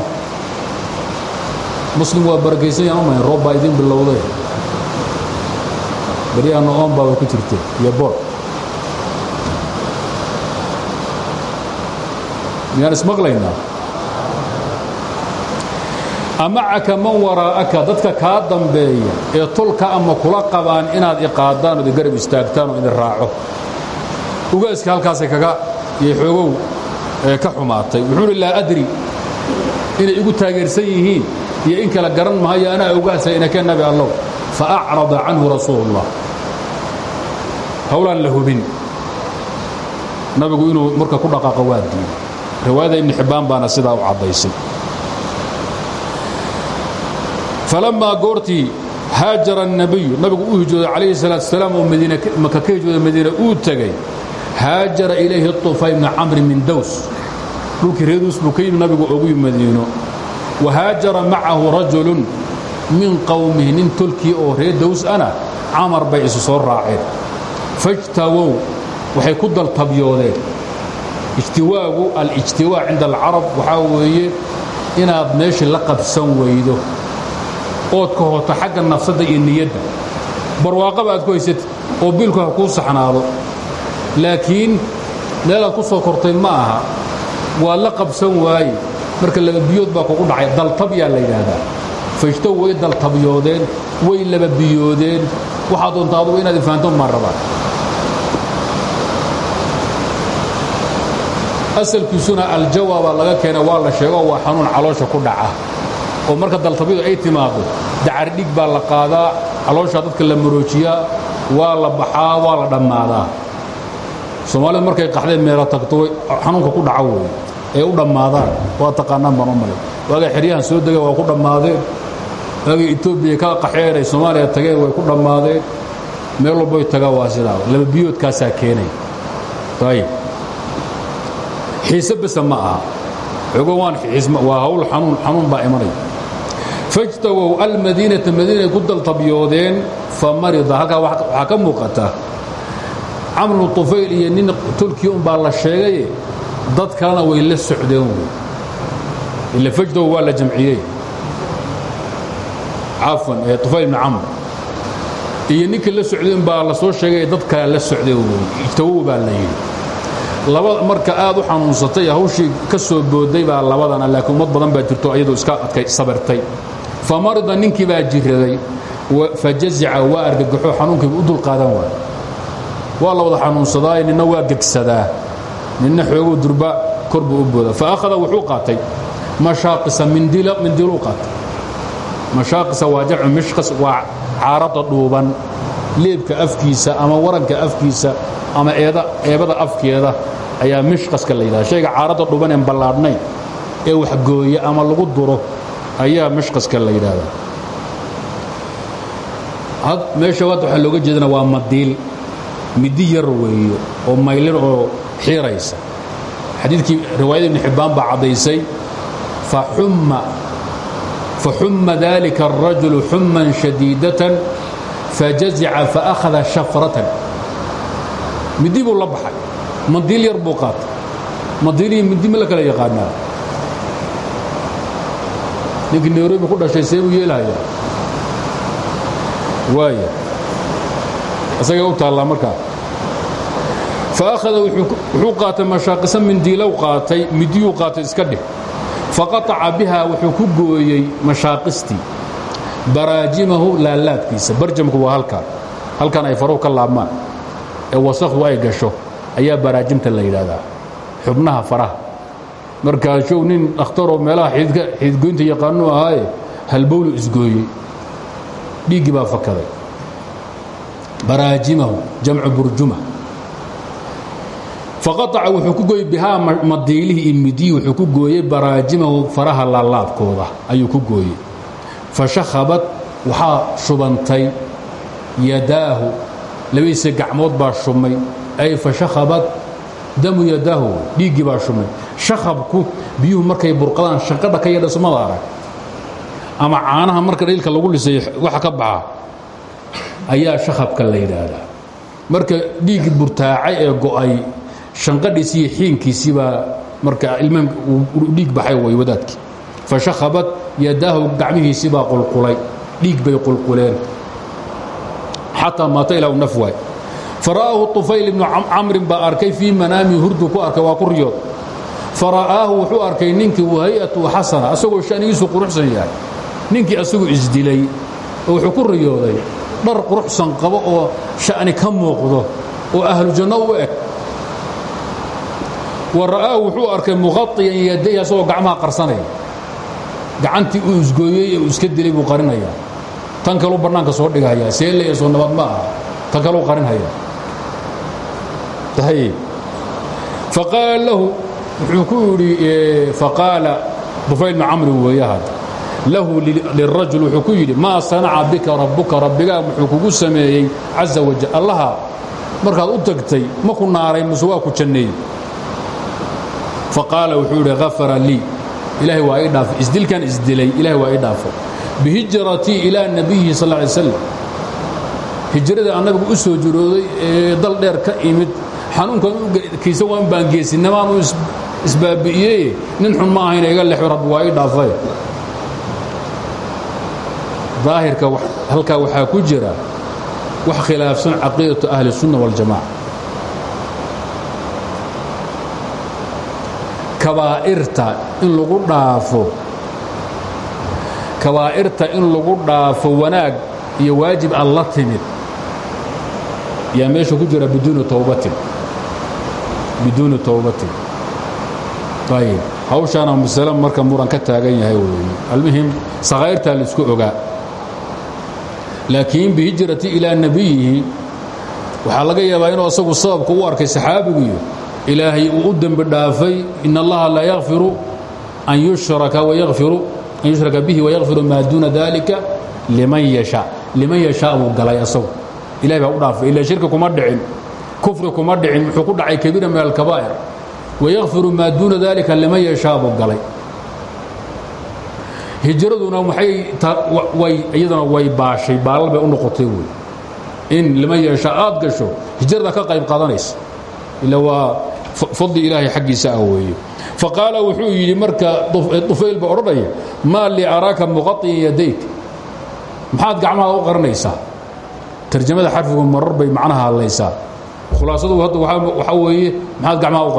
Muslim waa barakaysan yaan umayn roob bilowday. Baryahanna oon baa way ku jirtay iyo miyaan ismaqlaynaa amacaka man waraa'aka dadka kaa dambeeya ee tolka ama kula qabaan inaad iqaadaan ood garab istaagtaan oo idin raaco. Ugaaska halkaasay kaga iyo xoogow ka xumaatay. Wuxuu uhi laa adri inay igu taageersan yihiin iyo in kala garan mahayo anaa ugaasa inake nabi allow fa acrada canhu rasuulullah. Howlaan la hubin. Nabigu inuu marka ku dhaqaaqo waa riwaayada ibni xibbaan baana sidaa u caddaysay. Falammaa goortii haajara annabiyu nabigu u hijrooday calayhi salaat salaam oo madiinemaka ka hijrooday madiina uu tagay haajara ilayhi طufay bna camri min daws. Dhulkii reeduus buu ka yimi nabigu ogu yimi madiino. Wa haajara macahu rajulun min qawmihi nin tolkii oo reer daws ana camar bay isu soo raaceen. Fajtawow waxay ku daltabyoodeen ijtiwaagu alijtiwaa cinda alcarab waxaa weeye inaad meeshii la qabsan weydo ood ka hoto xagga nafsadda iyo niyadda barwaaqaba aad ku haysatid oo biilku ha kuu saxnaado laakiin meelaad ku soo kortay ma aha waa la qabsan waaye marka laba biyood baa kugu dhacay daltabyaa la yidhaahdaa fajtow way daltabyoodeen way laba biyoodeen waxaa doonta adugu inaad ifahanto maan rabaa asalkiisuna aljawaabaa laga keena waa la sheego waa xanuun caloosha ku dhaca. oo marka daltabyadu ay timaado dacardhig baa la qaadaa calooshaa dadka la maroojiyaa waa la baxaa waa la dhammaadaa. Soomaalida markay qaxdeen meelo tagto xanuunka ku dhaca wey ee u dhammaadaan. Waa taqaanaan baan u malay waagaa xeryahan soo degeen waa ku dhammaadeen. Waagay etoobiya ka qaxeen ay soomaaliya tageen way ku dhammaadeen. Meel walboy tagaa waa sidaa. Laba biyoodkaasaa keenay. Ayib xiise besa ma aha. Ogo waa hawl xanuun xanuun baa imanaya fajtawow almadiinata madiinay ku daltabyoodeen fa marida halkaa waxaa ka muuqata. Camr bnu tufayl iyo nin baa la sheegaye dad kalena way la socdeen ila fajtawow waa la jamciyey. Cafwan ee tufayl ibni camr. Iyo la socday un baa la soo sheegay dad kale la socdeen ijtawow baa la yidhi laba marka aad u xanuunsatay hawshii ka soo booday baa labadana laakiin ummad badan baa jirto ayadu iska adkay sabirtay. Fa marida ninkii baa jiraday fa jazica waa argagaxo xanuunkiibu u dulqaadan waay waa la wada xanuunsadaaye ninna waa gegsadaa. Ninna xooguu durba kor buu u booda fa akhada wuxuu qaatay mashaaqisa mindiluu qaatay. Mashaaqisa waa jamcu mishqas waa caarada dhuuban leebka afkiisa ama waranka afkiisa ama eebada afkeeda ayaa mishqaska la yidhahda shayga caaradda dhuban een ballaadhnayn ee waxgooya ama lagu duro ayaa mishqaska la yidhaahdaa meesha hadda waxaa looga jeedana waa madiil. Midi yar weeyo oo maylin oo xiiraysa. Xadiidkii riwaayada ibni xibbaan baa caddaysay faxumma dalika الrajulu xumman shadiidatan fajazica faakhada shafratan midi buu la baxay madiil yar buu qaatay madiilihi midi ma la kala yaqaanaa ninkii nairobi ku dhashay see buu yeelhayaa waaya isagay u taallaa markaa fa akhada wuxuu qaatay mashaaqisa mindiilow qaatay midiyuu qaatay iska dhih faqataca biha wuxuu ku gooyey mashaaqistii baraajimahu laalaadkiisa barjamku waa halkaan. Halkan ay faruhu ka laabmaan. Ee wasakdu ay gasho ayaa baraajimta la yidhaahdaa. Xubnaha faraha. Markaashow nin dhakhtaroo meelaha xididgoynta yaqaanu ahaaye halbowlu isgooyey. Dhiiggii baa fakaday. Baraajimahu jamcu burjuma. Faqaaca wuxuu ku gooyey bihaa madiilihii iyo midiyi wuxuu ku baraajimahu faraha laalaabkooda ayuu ku gooyey fashakhabad waxaa shubantay yadaahu. Labadiisa gacmood baa shumay. Ay fashakhabad damu yadaahu dhiiggii baa shumay. Shakhabku biyuhu markay burqadaan shanqadha ka yadha sumada arag ama caanaha marka dhilka lagu lisay waxa ka baxa. Ayaa shakhabka la yidhaahdaa. Marka dhiig burtaacay ee go'ay shanqadhiisi iyo xiinkiisii baa marka ilmaam dhiig baxay way wadaadkii fa shakhabat yadaahu gacmihiisii baa qulqulay dhiig bay qulquleen xataa maata ilaa naf waay fara'aahu طufayl ibnu camrin baa arkay fii manaamihi hurdu ku arkay waa ku riyood fara'aahu wuxuu arkay ninkii wahayatu xasana asagoo shanigiisu quruxsan yahay ninkii asagu isdilay oo wuxuu ku riyooday dhar quruxsan qabo oo sha'ni ka muuqdo oo ahlu janno u eg wa ra'aahu wuxuu arkay muqaiyan yaday asagoo gacmaha qarsanaya gacantii uu isgooyey ee uu iska dilay buu qarinaya tan kaluu bannaanka soo dhigaya seelaya soo nabad ma tan kaluu qarinhaya faqaala lahu wuxuu ku yidhi faqaala dufayl bn camri weeye hadda lahu lirajul wuxuu ku yidhi bika rabbuka rabbigaa muxuu kugu sameeyey caza wajal allaha markaad u tagtay ma ku naaray muse waa ku janneeyey. Faqaala wuxuu yidhi hafara lii ilahay waa ii dhaafay isdilkan isdilay ilahay waa ii dhaafay bihijratii ilaa nabiyihi sal ly slam hijrada aan nabigu u soo jirooday ee dal dheer ka imid xanuunkan kiisa waan baan geesinamaan u isbaabi'iyey nin xun ma ahayna iga lexo rabbi waa ii dhaafay daahirka halkaa waxaa ku jira wax khilaafsan caqiidatu ahli الsunna waاljamaca kabaa'irta in lagu dhaafo. Kabaa'irta in lagu dhaafo wanaag iyo waajib aan timid. Yaa meesha ku jira biduuni towbatin biduuni towbatin ayib hawshaana masale marka muran ka taagan yahay weeye almuhim sakhaa'irtaa la isku ogaa. Laakiin bihijrati ilaa nebiyihi waxaa laga yaabaa inuu asagu sababka u arkay saxaabigiyo ilaahay uu u dembi dhaafay in allaha laa yakfiru an yushraka bihi wayakfiru maa duuna dalika liman yashaa liman yashaa buu galay asagu ilahay baa u dhaafay ila shirki kuma dhicin kufri kuma dhicin wuxuu ku dhacay kabiira min alkabaa'ir wayakfiru maa duuna dalika liman yashaa buu galay hijraduna iyaduna way baashay baalal u noqotay wey in liman yeesha aad gasho hijrada ka qayb qaadanaysa ila fadli ilaahay xaggiisa ah weeye. Faqaala wuxuu yidhi marka dufayl ba odhanaya maa li araaka muqaiyan yadayk maxaad gacmaha u qaranaysaa? Tarjamada xarfigu marar bay macnaha hadlaysaa. Khulaasadu hadda waxaa weeye maxaad gacmaha u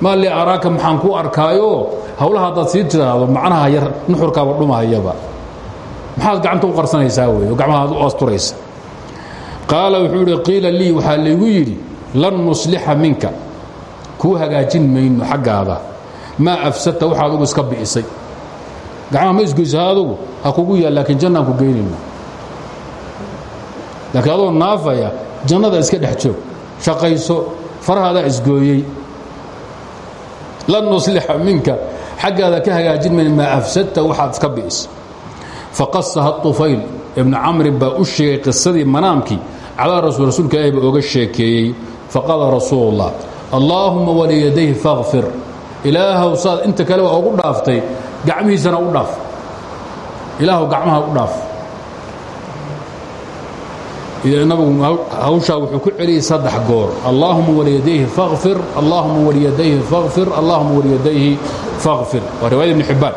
maa li araaka maxaan ku arkaayo? Hawlaha haddaad sii tiraahdo macnaha yar nuxurkaaba dhumahayaba. Maxaad gacanta u qarsanaysaa wey gacmaha u asturaysa qaala wuxuu idhi qiila lii waxaa laygu yidhi lan nuslixa minka. Kuu hagaajin mayno xaggaada. Maa afsadta waxa adugu iska bi'isay. Gacmaha ma isgoysa adugu ha kugu yaal laakiin jannaan ku geynayna laakiin adoo jannada iska dhex shaqayso farahaadaa isgooyey. Lan nuslixa minka xaggaada ka hagaajin mayno maa afsadta waxaad iska bi'isay faqasaha طufayl ibnu camrin baa u sheegay qisadii manaamkii calaa rasul rasuulka ilahi baa oga sheekeeyey faqala rasuul اllah allaahuma waliyadayhi fakfir ilaahow saad inta kale waa ugu dhaaftay gacmihiisana u dhaaf. Ilaahw gacmaha u dhaaf. Nabigu hawshaa wuxuu ku celiyey saddex goor. Allaahuma waliyadayhi fakfir allaahuma waliyadayhi fakfir allaahuma waliyadayhi fakfir waa riwayada ibni xibbaan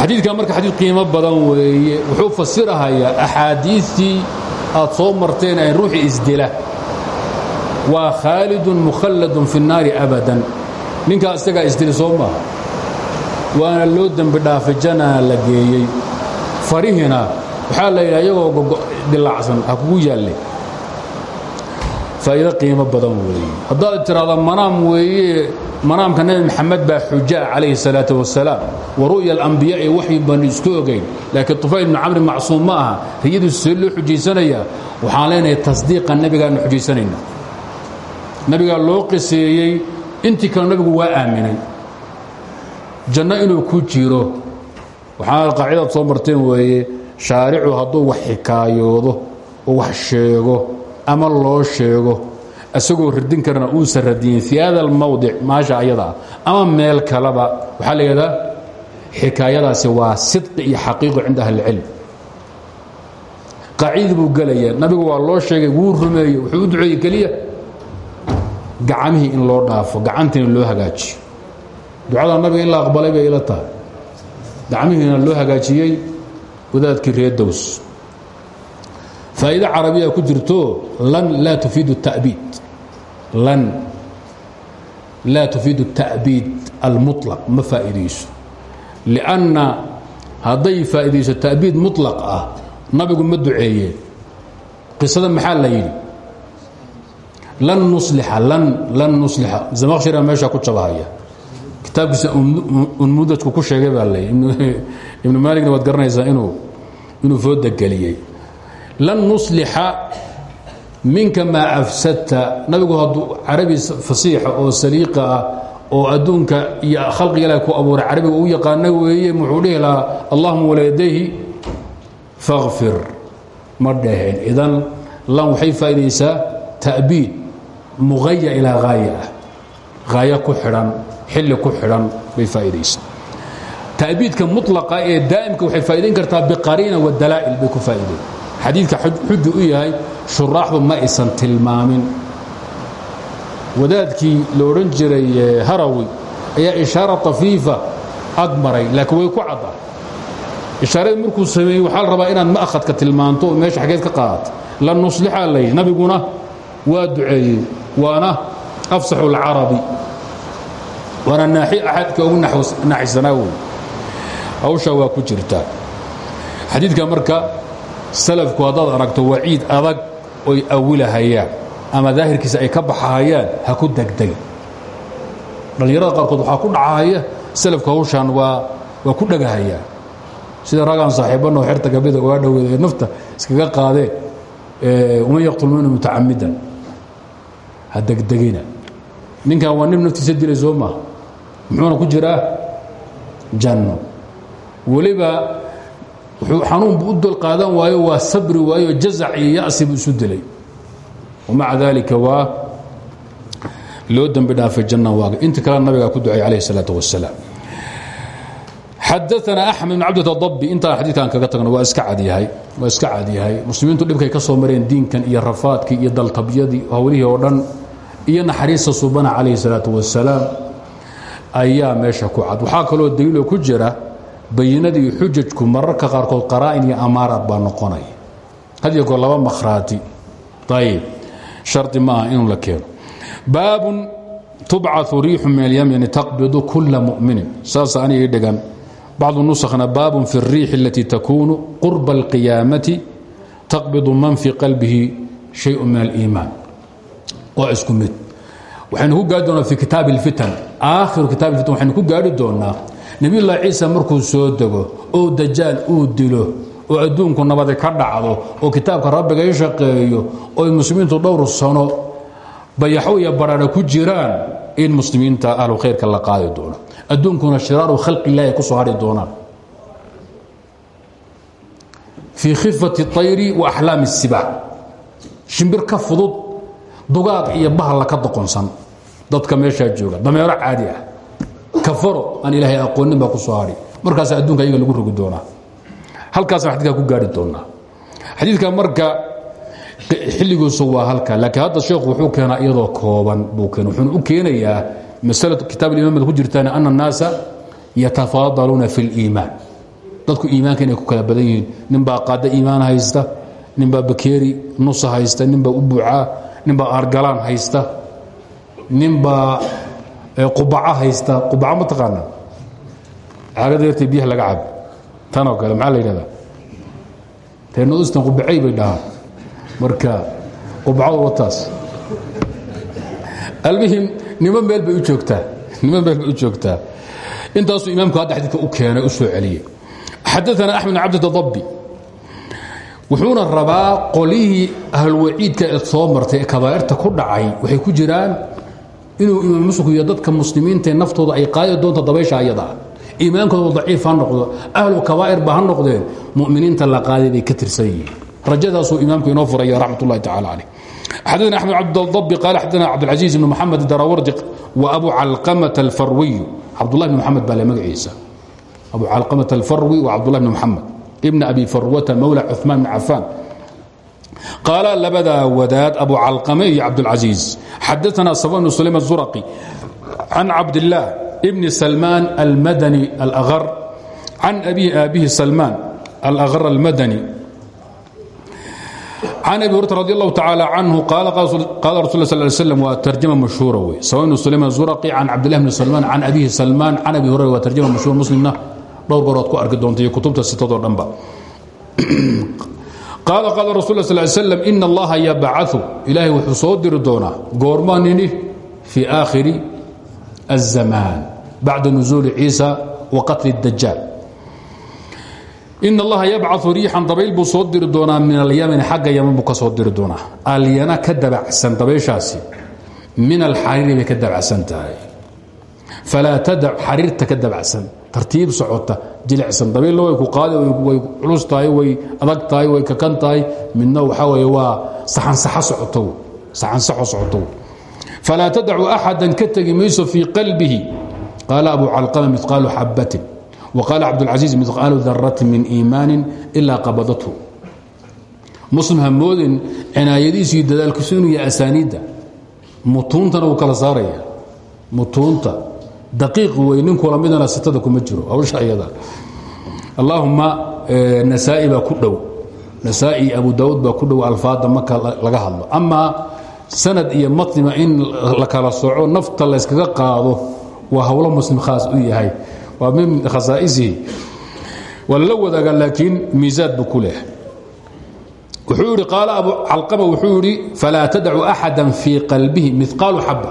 xadiidkan marka xadiid qiimo badan weeye wuxuu fasirahayaa axaadiistii aad soo marteen ee ruuxii isdila waa khaalidun mukhalladun fi الnaari abadan ninkaa isagaa isdila soo maaha waana loo dembi dhaafay janana la geeyey farihina waxaa la yidhaha iyagoo dilaacsan ha kugu yaalle faa'iido qiimo badan weeye haddaad tiraahda manaam weeye manaamka nebi maxamed baa xujaa calayhi الsalaaة wasalaam wa ru'ya alambiyaai waxyi baanu isku ogayn laakiin tufayl ibnu camri macsuum ma aha riyadiisu see loo xujaysanayaa waxaan leenahay tasdiiqa nebigaanu xujaysanayna nebigaa loo qiseeyey intii kale nebigu waa aaminay. Janno inuu ku jiro. Waxaana qaacidaad soo marteen weeye shaaricu hadduu wax xikaayoodo oo wax sheego ama loo sheego isagoo radin karana uusan radiyin fi hada almawdic maasha ayadaa ama meel kaleba waxaa la xikaayadaasi waa sidqi iyo xaqiiqo cinda ahli اlcilm qaacidii buu gelaya nabigu waa loo sheegay wuu rumeeyey wuxuu u duceeyey keliya gacmihii in loo dhaafo gacantiina loo hagaajiyo ducada nabiga in la aqbalay bay ila tahay gacmihiina loo hagaajiyey wadaadkii reer dows faa'iide carabiya ku jirto lan laa tufiidu التa'biid lan laa tufiidu التa'biid almuطlaq ma faa'iidayso lianna hadday faa'iidayso ta'biid muطlaq ah nabigu ma duceeyeen qisada maxaa la yidhi Lan nuslixa lan lan nuslixa zamaqshira meeshaa ku jabahaya kitaabkiisa unmudajku ku sheegay baa lay ibnu *laughs* maaligna waad garanaysaa inuu inuu fooda geliyey. Lan nuslixa minka maa afsadta nabigu hadduu carabi fasiixa oo saliiqa ah oo adduunka iyo khalqiga ilaah ku abuuray carabiga u yaqaana weeye muxuu dhihi lahaa allahuma walayadayhi fakfir ma dhaheen idan lan waxay faa'iidaysaa ta'biid muqaya ilaa haaya ah haayo ku xidhan xilli ku xidhan bay faa'iidaysaa ta'biidka mutlaqa ee daa'imka waxay faa'idayn kartaa biqariina wa dalaa'il bay ku faa'idayn xadiidka xuju u yahay shuraaxdu ma aysan tilmaamin. Wadaadkii la jiray harawi ayaa ishaara tafiifa ag laakiin way ku cadda. Ishaaradii markuu sameeyey waxaa la rabaa inaad ma'hadka tilmaanto meesha xageed ka nuslixa la yidhi nabiguna waa duceeyey waana afsaxu اlcarabi waana naaxi axadka ugu naaxisanaa wey hawshaa waa ku jirtaa xadiidka marka salafku haddaad aragto waciid adag oy awilahayaan ama daahirkiisa ay ka baxahayaan ha ku degdeg. Dhallinyarada qaarkood waxaa ku dhacahaya salafku hawshaan waa waa ku dhegahayaan sida ragaan saaxiibanoo xerta gabida uga dhoweed ee nafta iskaga qaadeen waman yaqtul mumina mutacamidan hadegdegina ninkan waa nin naftiisa dilay soo maa muxuuna ku jiraa? Janno. Weliba wuxuu xanuun buu u dul qaadan waayo waa sabri waayo jazac iyo ya'si buu isu dilay. Wamaca daalika waa loo dembi dhaafay janna waaga. Inta kale nabigaa ku ducay calayh الsalaatu wasalaam xadaana axmed bn cabditadabi intaan xadiidkaan kaga tagno waa iska cadyahay waa iska cadyahay muslimiintu dhibkay ka soo mareen diinkan iyo rafaadkii iyo daltabyadii hawlihii oo dhan iyo naxariista subana calayhi الsalaaة wasalaam ayaa meesha ku cad waxaa kaloo daliiloo ku jira bayinada iyo xujajku mararka qaarkood qaraa'in iyo amaaraad baa noqonaya had iyo goor laba makhraati ayib shardi ma aha inuu la keeno baabun tubcau riixu min alyamni taqbidu kula muminin saasa aniga ii dhigan bacdu nusakhna baabun fi اriixi alatii takuunu qurba اlqiyaamati taqbidu man fii qalbihi shayءu min aliimaan waa isku mid waxaynu ku gaari doonaa fi kitaab اlfitan aakhiru kitaab اlfitan waxaynu ku gaari doonaa nebiyullahi ciisa markuu soo dego oo dajaal uu dilo oo adduunku nabadi ka dhacdo oo kitaabka rabbiga i shaqeeyo oo muslimiintu dhowr sano bayaxo iyo barara ku jiraan in muslimiinta ahlu khayrka la qaadi doono adduunkuna shiraaru khalqi illahi ay ku soo hadhi doonaan fii khifati طayri wa axlaami الsibaac shimbir ka fudud dugaag iyo bahalla ka doqonsan. Dadka meeshaa jooga. Dameero caadi ah. Kafaro aan ilaahay aqoonin baa ku soo markaas adduunka ayaga lagu rogi doonaa. Halkaasaan xadidka ku gaari doonaa xadiidka marka xilligiisu waa halka laakiin hadda sheekhu wuxuu keenaa iyadoo kooban buu keen wuxuuna u keenayaa masala kitaab imaamad ku jirtaan ana annaasa yatafaadaluuna fi اliimaan dadku iimaanka inay ku kala badan yihiin. Ninbaa qaada iimaan haysta ninbaa bakeeri nusa haysta ninbaa u buucaa ninbaa argalaan haysta ninbaa qubaca haysta qubaca ma taqaanaa caagada yartay biyaha laga cabo. Tanoo kale maxaa la yidhahdaa? Teenodistan qubacay bay dhahaan. Marka qubacadu wataas. Almuhim nimo meel bay u joogtaa. Nimo meel bay u joogtaa. Intaasuu imaamku hadda xadiidka u keenay u soo celiyey xadaana axmed bn cabditadabi wuxuuna rabaa qolihii ahlulwaciidka ee soo martay ee kabaa'irta ku dhacay. Waxay ku jiraan inuu imaam muslimku iyo dadka muslimiintae naftooda ay qaadi doonto dabaysha ayadaa iimaankooda daciif ha noqdo ahlu kabaa'ir ba ha noqdeen muminiinta la qaaday bay ka tirsan yihiin. Rajadaasuu imaamku inoo furaya raxmat ullahi tacala caleyh xadana axmed cabddabi qaal xadana cabdilcaziiz ibn moxamed darawardiq wa abu calqamata alfarwiy cabdullahi bn moxamed baa le magaciisa. Abu calqamata alfarwi wa cabdullahi bn moxamed bn abi arwata mawla cumaan bn cafaan qaala labadaa wadaad abu calqame iyo cabdاlcaزiiz xadaana saba bn sulaym azuraqi can cabdillaah bni salmaan almadani alaqar can abihi aabihi salmaan alaqar almadani can abi hurata radi allahu tacaala canhu qaala qaala rasul ll sl slam waa tarjama mashhuura wey saba bn sulaym azuraqi can cabdilah bni salmaan can abihi salmaan can abi hurayra waa tarjama mashhuura muslimna dhowr barood ku arki doonta iyo kutubta sitadoo dhanba *clears throat* qaala qaala rasul sl slam ina allaha yabcau ilaahay wuxuu soo diri doonaa goorma nini fii aakhiri الzamaan bacda nuzuuli ciisa wa qatli اdajaal in allaha yabcau riixan dabayl buu soo diri doonaa min alyamani xagga yaman buu ka soo diri doonaa alyana ka dabacsan dabayshaasi min alxariiri bay ka dabacsan tahay falaa tadac xariirta ka dabacsan tartiib socota jilicsan dabaylla way ku qaadi way culus tahay way adag tahay way kakan tahay. Midna waxaa weeye waa saxansaxo socotow saxansaxo socotow. Falaa tadacu axada ka tegi mayso fii qalbihi. Qaala abu calqama midqaalu xabatin waqaala cabdulcasiiz midqaalu daratin min iimaanin ilaa qabadathu. Muslim ha moodin dadaalkiisu inuu yahay asaaniidda. Mutuuntana kala saaraya mutuunta daqiiq wey nin kula midana sitada kuma jiro hawsha iyada allaahumma nasaa-i baa ku dhow. Nasaa-i abu daawuud baa ku dhow alfaada marka laga hadlo. Amaa sanad iyo matniba in la kala soco nafta layskaga qaado waa hawlo muslim khaas u yahay. Waa min khasaaisihi waa lala wadaagaa laakiin miisaad buu ku leehay wuxuu yidhi qaala abu calqama wuxuu yidhi falaa tadacu axada fii qalbihi miqaalu xaba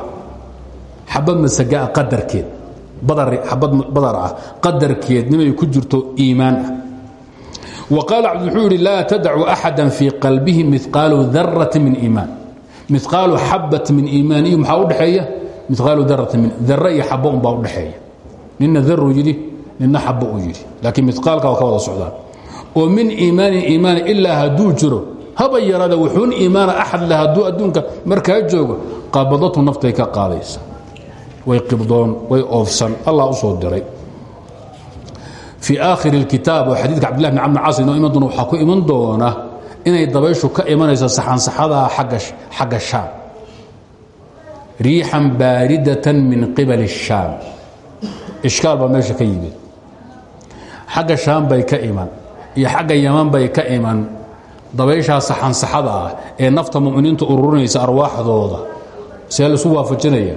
xabad masagaa qadarkeed. Abad badar ah. Qadarkeed nimay ku jirto iimaan ah. Wa qaala wuxuu yidhi laa tadacu axada fii qalbihi miqaalu darati min iimaan. Miqaalu xabat min iimaan iyo maxaa udhexeeya miqaalu darati min dare iyo xabo unbaa udhexeeya nina daruu yidhi nina xabo uu yidhi. Laakiin miqaalka ka wada socdaan oo min iimaanin iimaan ilaa hadduu jiro haba yaraada wuxuun iimaana axad leh hadduu adduunka markaa joogo qabadatu naftay qaadaysa way qibdoon way oofsan allah u soo diray fii aakhiri اlkitaab oo xadiidka cabdillah bn camr caas inoo iman doona waxaa ku iman doona inay dabayshu ka imanayso saxansaxadaa xagga shaam riixan baaridatan min qibali الshaam ishkaal baa meesha ka yimid xagga shaam bay ka iman iyo xagga yaman bay ka iman dabayshaa saxansaxada ah ee nafta muminiinta ururinaysa arwaaxdooda see laisu waafajinaya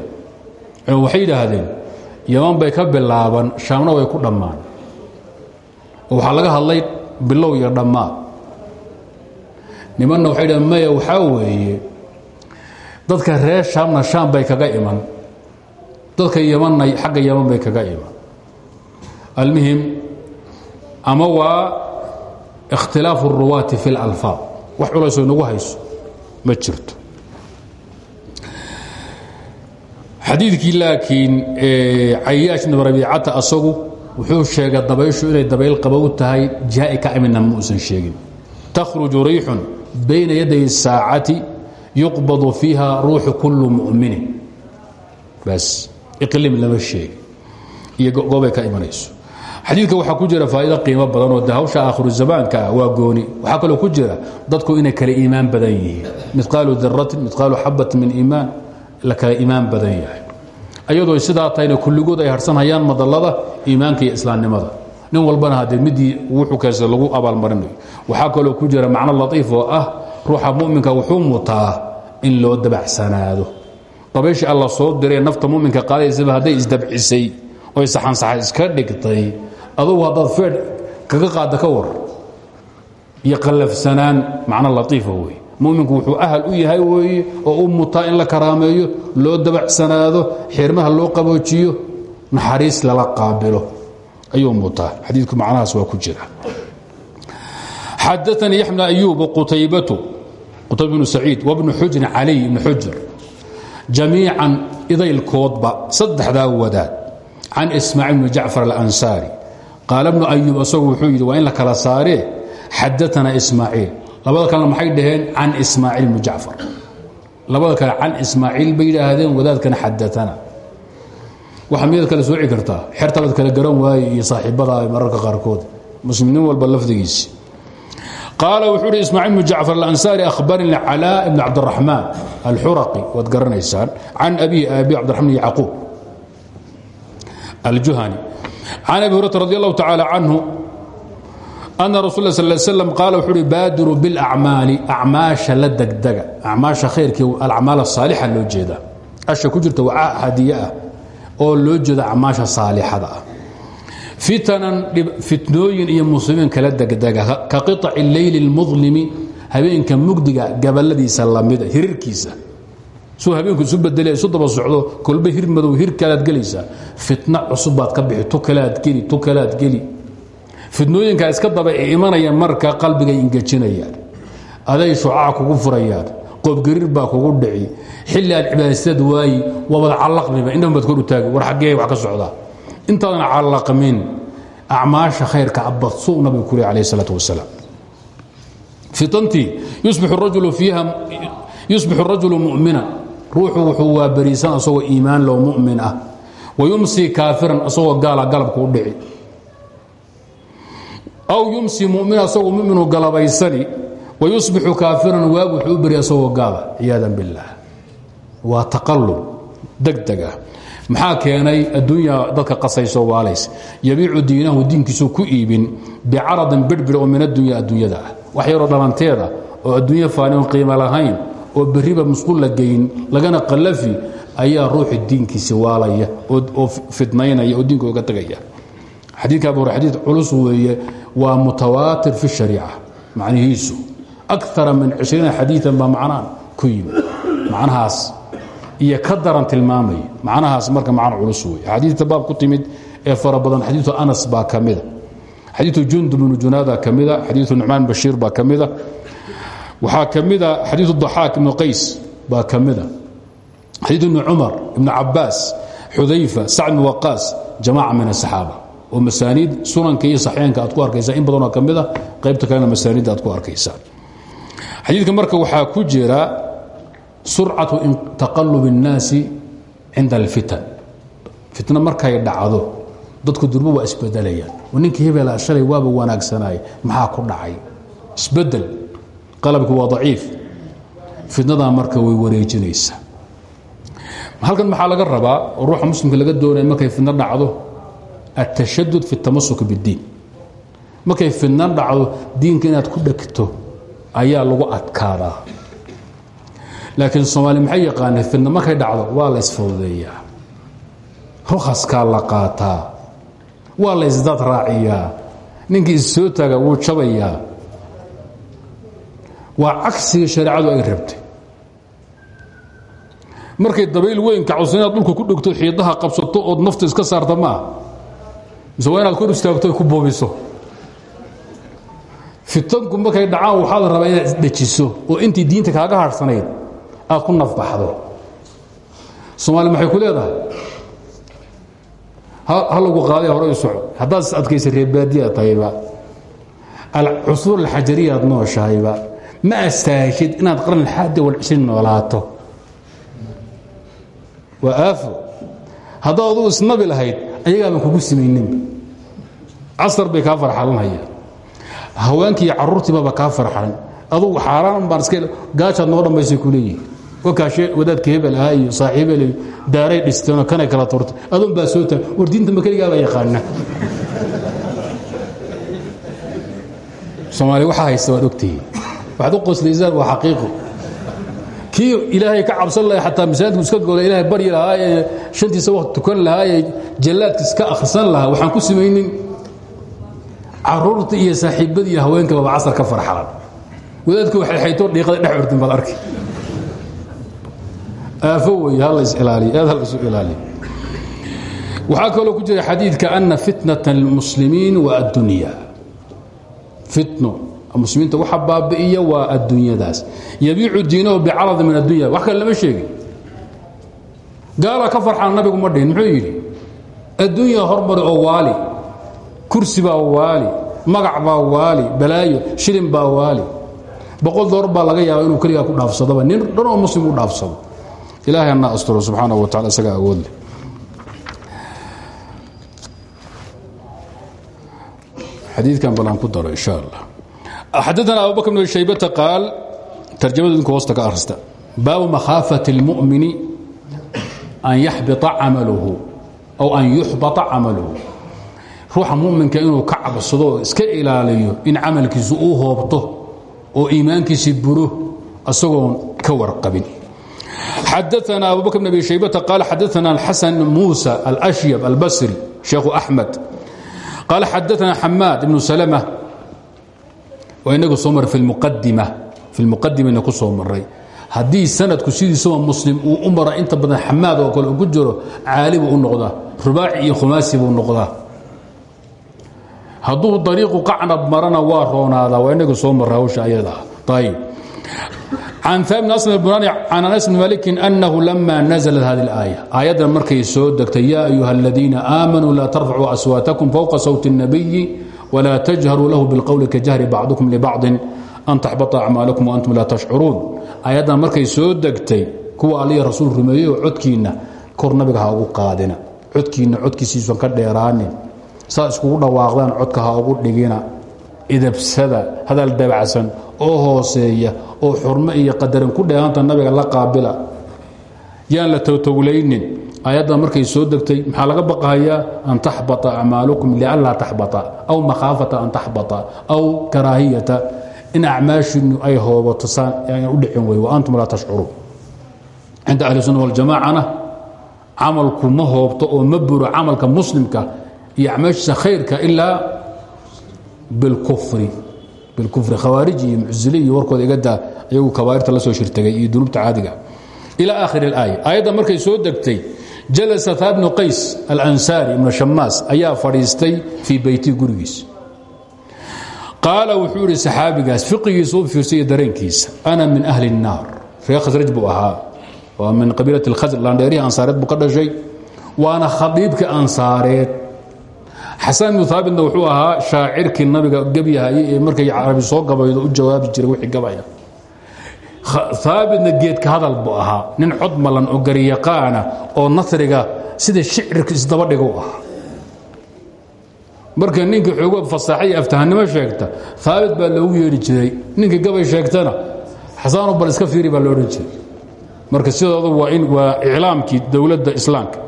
waxay yidhaahdeen yaman bay ka bilaaban shaamna way ku dhammaan. Oo waxaa laga hadlay bilow iyo dhammaad nimanna waxay yidhahdeen maya waxaa weeye dadka reer shaamna shaam bay kaga iman. Dadka yamanna xagga yaman bay kaga iman. Almuhim ama waa ikhtilaafu اruwaati fi اlalfaad wax culaysoo inagu hayso ma jirto xadiidkii laakiin cayaash ibn rabiicata asagu wuxuu sheegay dabayshu inay dabayl qabow tahay jaa'i ka imidna ma sheegin. Takhruju riixun bayna yaday الsaacati yuqbadu fiiha ruuxu kullu mu'minin. Bas iqlim lama sheegi iyo goobay ka imanayso. Xadiidka waxaa ku jira faa'ido qiimo badan oo de aakhiru zamaanka ah waa gooni. Waxaa kaloo ku jira dadku inay kala iimaan badan yihiin. Midqaalu daratin midqaalu xabatin min iimaan la kala iimaan badan yahay. Ayadoo sidaa tahayna kulligood ay harsanhayaan madallada iimaanka iyo islaamnimada. Nin walbana haddee midii wuxuu kaysa lagu abaalmarinayo. Waxaa kaloo ku jira macno latiif oo ah ruuxa mu'minka wuxuu mutaa in loo dabacsanaado. Dabayshii alla soo diree nafta muminka qaadaysaba hadday isdabcisay oy saxansaxa iska dhigtay adugu haddaad feedh kaga qaadda ka war. Iyo qallafsanaan macno latiifa wey muminku wuxuu ahal u yahay weeye oo u mutaa in la karaameeyo loo dabacsanaado xirmaha loo qaboojiyo naxariis lala qaabilo. Ayuu mutaa. Xadiidku macnahaas waa ku jira. Xadaanii yaxmd ayub qutaybatu qutayb bnu saciid wabnu xujrin caliy ibnu xujr. Jamiican idaylkoodba saddexdaa wadaad. Can ismaaciil bni jacfar alansaari. Qaala bnu ayub asagu wuxuu yidhi waa in la kala saaree xadaana ismaaciil labada kalena maxay dhaheen can ismaaciil bni jacfar. Labada kale can ismaaciil bay yidhaahdeen wadaadkana xadaana waxa miyaad kale sooci kartaa xertabaad kale garan waaye iyo saaxiibada mararka qaarkood. Muslimiin walba lafdigiisi. Qaala wuxuu uhi ismaaciil bnu jacfar alansaari ahbarnii calaa ibn cabdiraxmaan alxuraqi. Waad garanaysaan. Can abihi aabi cabdiraxman yacquub. Aljuhani. Can abi hurata radi allahu tacaala canhu ana rasul sal slam qaala wuxuu uhi baadiruu bilacmaali acmaasha la degdega acmaasha khayrkii alacmaal asaalixa loo jeedaa asha ku jirta waa hadiye ah oo loo jeeda acmaasha saalixada ah fitanan fitnooyin iyo muslimiin kala degdega ka qiطaci leyli اlmudlimi habeenka mugdiga gabaladiisa lamida hirirkiisa suu habeenku isu bedel isu daba socdo kolba hir madow hir kalaad gelaysaa fitno cusub baad ka bixi tu kalaad geli tu kalaad geli fitnooyinkaa iska daba imanaya marka qalbigay ingejinayaan aday shucaca kugu furayaan. Qoobgariir baa kugu dhici. Xilli aad cibaadaysad waayi waabad callaqmiba indhan baad kor u taagi. War xaggee wax ka socdaa. Intaadan callaqmin acmaasha khayrka abadsu nabigu ku leh alayh isalaat wasalaam fitantii yusbixu rajulu mumina. Ruuxu wuxuu waa bariisan asagoo iimaan low mumin ah. Wayumsi kaafiran asagoo gaala galabku u dhici aw yumsi mumin asagoo muminu galabaysani wayusbixu kaafiran waag wuxuu u beri asagoo gaala ciyaadan biاllah waa taqalub degdeg ah. Maxaa keenay adduunya dadka qasayso waalays? Yabiicu diinahu diinkiisu ku iibin bicaradin birbir oo min addunya adduunyada ah. Wax yaroo dhalanteeda oo adduunyo faani on qiimo lahayn oo berriba musqul la geyn lagana qallafi ayaa ruuxi diinkiisi waalaya oo fidnaynaya oo diinka oga xadiidka abu xadiid culus weeye waa mutawaatir fi shariica macnihiisu. Akara min cishriina xadiian baa macnaan ku yimi macnahaas. Iyo ka daran tilmaamaya macnahaas marka macno culus wey xadiidta baab ku timid ee fara badan xadiiu anas baa ka mida xadiiu jundub bnu junaada ka mida xadiiu nucmaan bashiir baa ka mida waxaa ka mida xadiiu daxaak ibnu qays baa ka mida xadiiu ibni cumar ibnu cabaas xudayfa sacd bn waqaas jamaaca min asaxaaba oo masaaniid sunanka iyo saxeenka aad ku arkaysaa. In badanoo ka mid ah, qaybta kalena masaaniidda aad ku arkaysaan xadiidka marka waxaa ku jira surcatu taqalub الnaasi cinda alfitan. Fitna markay dhacdo dadku durbo waa isbedelayaan. Oo ninkii hebela ah shalay waaba wanaagsanaaye maxaa ku dhacay? Isbedel qalabki waa daciif. Fitnadaa marka way wareejinaysaa. Halkan maxaa laga rabaa? Ruuxa muslimka laga doonaya markay fitno dhacdo? التشدد في التamasuk bالdiin markay fidna dhacdo diinka inaad ku dhegto ayaa lagu adkaadaa laakiin soomaali maxay yaqaaneen fidna markay dhacdo waa la isfududeeyaa rukhaskaa la qaataa waa la isdaad raaciyaa ninkii is soo taaga wuu jabayaa waa cagsigii shareecadu ay rabtay markay dabayl weyn kacso inaad dhulka ku dhegto xiidaha qabsato ood nafta iska saarta maaha mise waa inaad istaagto ku boobiso fitanku markay dhacaan waxaa la rabaa inaad isdhejiso oo intii diinta kaaga harhsanayd aad ku nafbaxdo. Soomaali maxay ku leedahay? Ha lagu qaaday hore soco haddaad is adkaysa reebaadiyaad tahayba alcusuur alxajariya aad nooshahayba ma astaahishid inaad qarn xaadi walcishrin noolaato. Waa aafo haddaad aduu isnabi lahayd ayagaabaan kugu simaynin. Casar bay kaa farxalanhayaan haweenkii carruurtiibaba kaa farxalan adugu xaaraan baan iska gaajaad noo dhammaysay ku leeyihi kolkaashe wadaadka hebel ahaa iyo saaxiibel daaray dhisteenoo kanay kala turtay adun baa soo taag. War diinta ma keligaabaa yaqaana soomaali waxaa haysta waad ogtihiin. Waxaad u qoslaysaan waa xaqiiqo kii ilaahay ka cabsan laha xataa masaajidku iska goola ilaahay baryi lahaa ee shantiisa waqti tukan lahaa ee jallaadka iska akhrisan lahaa. Waxaan ku samaynin carruurta iyo saaxiibada iyo haweenkababa casar ka farxalan. Wadaadka waxayxayto dhiiqada dhex ordin baad arki. Aafo wey ha lays ilaaliyo aad ha laysu ilaaliyo waxaa kaloo ku jira xadiidka ana fitnata اlmuslimiin wa addunya. Fitno muslimiinta waxa baabi'iya waa adduunyadaas. Yabiicu diinahu bicaradi min addunya wax kale lama sheegin gaalaa ka farxaan nabigu ma dhihin muxuu yidhi? Adduunya hormari oo waali kursi baa waali magac baa waali balaayo shilin baa waali. Boqol door baa laga yaaba inuu keligaa ku dhaafsadoba nin dhan oo muslim u dhaafsado. Ilahay anaa asturo subxaanaه wa tacala isaga awood leh. Xadiidkan bal aan ku daro insha allah xadaana abubakr bn shaybata qaal tarjamadu idinku hoosta ka arista baabu makhaafati اlmu'mini an yaxbita camaluhu aw an yuxbata camaluhu ruuxa muminka inuu ka cabsado oo iska ilaaliyo in camalkiisu uu hoobto oo iimaankiisi buro asagoon ka warqabin xadaana abu bakr bn abi shaybata qaal xadaana xasan muusa alashyab albasri sheekhu axmed qaal xadaana xamaad ibnu salma waa inagu soo maray fi muqadimana ku soo maray haddii sanadku sidiisaba muslim uu u mara inta badan xamaad oo kale uu ku jiro caali buu u noqdaa rubaaci iyo khumaasi buu noqdaa hadduu dariiqu qacnab marana waa roonaadaa waa inagu soo mara hawsha ayadaa ayb can aabit asl bunani can anas bni malikin annahu lama naزlat hadi اlaaya aayaddan markay soo degtay ya ayuha aladiina aamanuu laa tarfacuu aswaatakum fowqa sawti الnabiyi wlaa tajharuu lahu biاlqowli kajahri bacdukum libacضin an taxbata acmaalakum waantum laa tashcuruun ayaddan markay soo degtay kuwa alliya rasuul rumeeyey oo codkiinna kor nabiga ha ugu qaadina codkiinna codkiisiisan ka dheeraanin saa iskugu dhawaaqdaan codka ha ugu dhigina idabsada hadal dabacsan oo hooseeya oo xurmo iyo qadarin ku dheeanta nabiga la qaabila yaan la towtowlaynin ayaddan markay soo degtay maxaa laga baqahayaa an taxbata acmaalukum lianlaa taxbata aw makhaafata an taxbata aw karaahiyata. In acmaashiinu ay hoobato saan u dhicin wey wa antum laa tashcuruun. Cinda ahli sunna waljamaacana camalku ma hoobto oo ma buro camalka muslimka iyo acmaashiisa khayrka ilaa bilkufri bilkufri khawaariji iyo mucusili iyo warkooda igadaa iyagu kabaairta la soo shirtagay iyo dunuubta caadiga ila aakhir اlaaya aayadda markay soo degtay jalasa haa bnu qays alansaari ibnu shamaas ayaa fadhiistay fii beyti gurigiis qaala wuxuu idhi saxaabigaas fiqigiisa u fiirsaiyo dareenkiisa ana min ahli الnaar reer khasraj buu ahaa waa min qabiilat اlkhasr laandheerihii ansaareed buu ka dhashay waana khadiibkii ansaareed xasan ibnu haabitna wuxuu ahaa shaacirkii nabiga gebyahay ee markay carabi soo gabaydo u jawaabi jiray wixii gabaya haabitna geedka hadal buu ahaa. Nin cod oo garyaqaana oo nasriga sida shicirka isdabadhiga u ahaa marka ninka xoogo fasaaxa iyo sheegta haabit baa loogu yeedhi jiray. Ninkii gabay sheegtana xasaano bal iska fiiri baa lo odhan jiray. Marka sidooda waa iclaamkii dowladda islaamka.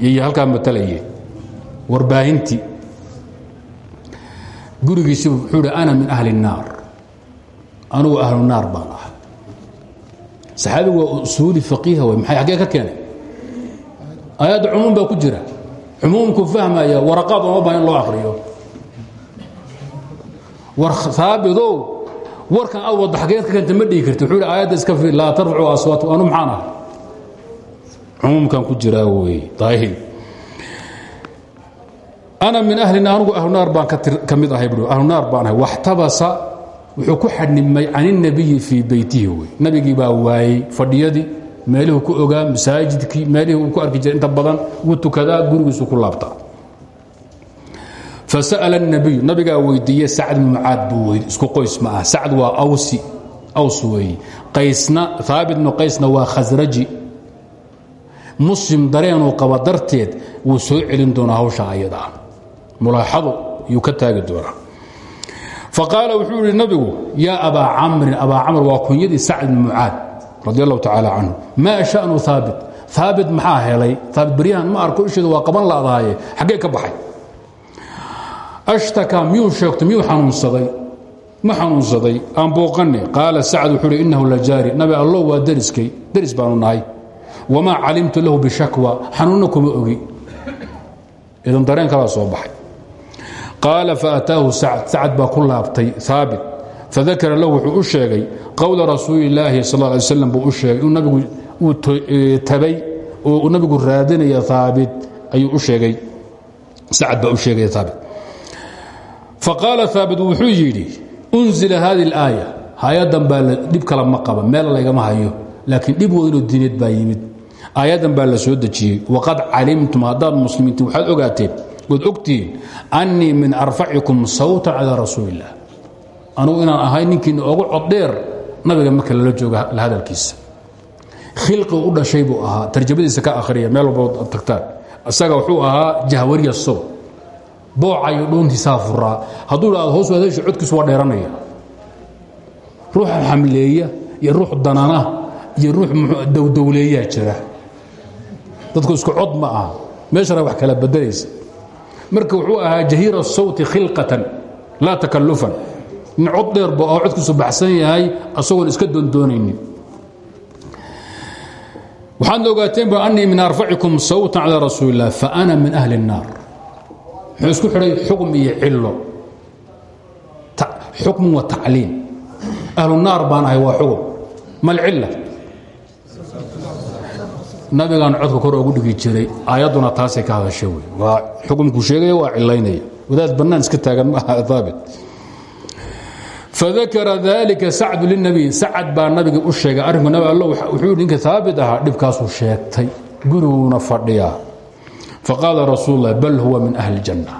Iyo halkaa matalayeen warbaahintii gurigiisi wuxuu hi min ahli الnaar anugu ahlu naar baan saxaabigu waa usuuli faqiiha way maxay xaggee ka keenay? Aayadda cumuum baa ku jira. Cumuumku fahmaya waraqaad ooma baahan in loo akriyo war haabidow warkan aad wadda xageed ka keenta ma dhigi karti wuxuu hi aayadda iska fiir laa tarfacuu aswaat anu maxaan ahay. Cumuumkan ku jiraa wey daahil ana min ahlina anugu ahlunaar baan ka mid ahay bu ahlunaar baan ahay. Waxtabasa wuxuu ku xadnimay caninabiyi fii beytihi wey nabigii baa waayey fadhiyadii meelihuu ku ogaa masaajidkii meelihii uu ku arki jiray inta badan wuu tukadaa gurigiisu ku laabtaa. Fasa'ala اnabiyu nabigaa weydiiye sacd bn mucaad buu weydi isku qoys ma ah sacd waa awsi aws weeye. Qaysna haabit bnu qaysna waa khasraji. Muslim dareenuu qaba darteed wuu soo celin doonaa hawsha ayadaa. Mulaaxado yuu ka taagi doonaa faqaala wuxuu ihi nabigu yaa abaa camrin abaa camr waa kunyadii sacd bn mucaad radi allahu tacaala canhu. Maa shanu haabit haabit maxaa helay? Haabit baryahan ma arko isheedu waa qaban laadaaye xaggee ka baxay. Ashtaka miyuu sheegto miyuu xanuunsaday? Ma xanuunsaday? Aan booqane qaala sacd wuxuu hi innahu la jaari. Nabi allo waa dariskay deris baanu nahay. Wamaa calimtu lahu bishakwa. Xanuunna kuma ogi. Idan dareen kalaa soo baxay qaala faataahu sacd sacd baa ku laabtay haabit fadakara lahu wuxuu u sheegay qowla rasuuli illaahi sal ly slam buu u sheegay nabigu uu tabay oo nabigu raadinaya haabit ayuu u sheegay sacd baa u sheegaya haabit faqaala haabit wuxuu yidhi unzila hadi اlaaya hay'adan baa dhib kala ma qaba meel laygama hayo laakiin dhib weynoo diineed baa yimid aayaddan baa la soo dejiyey waqad calimtum haddaad muslimiintiin waxaad ogaateen waad ogtihiin annii min arfacikum sawtan calaa rasuuli illah anugu inaan ahay ninkiina ogu coddheer nabiga marka lala jooga la hadalkiisa. Khilqi u dhashay buu ahaa tarjamadiisa ka akhriya meel walba tagtaan. Isaga wuxuu ahaa jahwariya sow. Boocayo dhoontiisaa furaa. Hadduu idhahdo hoos waad hesho codkiisu waa dheeranaya ruux xamleeya iyo ruux dadku isku cod ma aha. Meeshana wax kala bedelaysa marka wuxuu ahaa jahiira sawti khilqatan laa takallufan. Nin cod dheerba oo codkiisu baxsan yahay asagoon iska doondoonaynin waxaadna ogaateen ba anii min arfacikum sawtan calaa rasuuli illah fa ana min ahli الnaar muxuu isku xidhay xukm iyo cilo xukm wa tacliim. Ahlunaar baan ahay waa xugum mal cila nabigaan codka kor ogu dhigi jiray aayadduna taasay ka hadasha waa xukumkuu sheegaya waa cilaynaya wadaad bannaan iska taagan maaha aabit fadakara dalika sacdu linabiy sacad baa nabiga u sheegay. Arrinku nabi all wuxuu ninka haabit ahaa dhibkaasuu sheegtay. Guriguuna fadhiyaa. Faqaala rasuul bal huwa min ahli janna.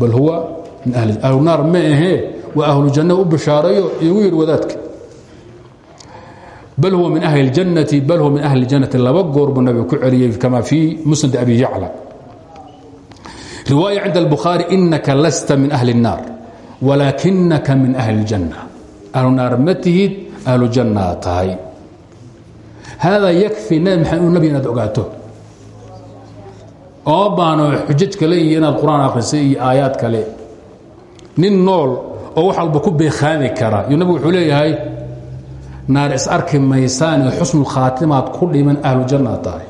Bal huwa min ahli naar ma ahee? Waa ahlu janna u bishaarayo igu yidhi wadaadka bal huwa min ahli اljannati bal huwa min ahli اljannati laba goor buu nabiga ku celiyey kama fii musnad abi yacla riwaaya cinda albukhaari inaka lasta min ahli الnaar walaakinaka min ahli اljanna ahlu naar ma tihid ahlu jannaa tahay haadaa yakfi nabi maxamed nabi inaad ogaato oo baano xujaj kale iyo inaad qur-aan akhrisay iyo aayaad kale nin nool oo wax walba ku beekhaami kara yuu nabigu wuxuu leeyahay naar is arki maysaan ee xusnu khaatimaad ku dhiman ahlu jannaad tahay.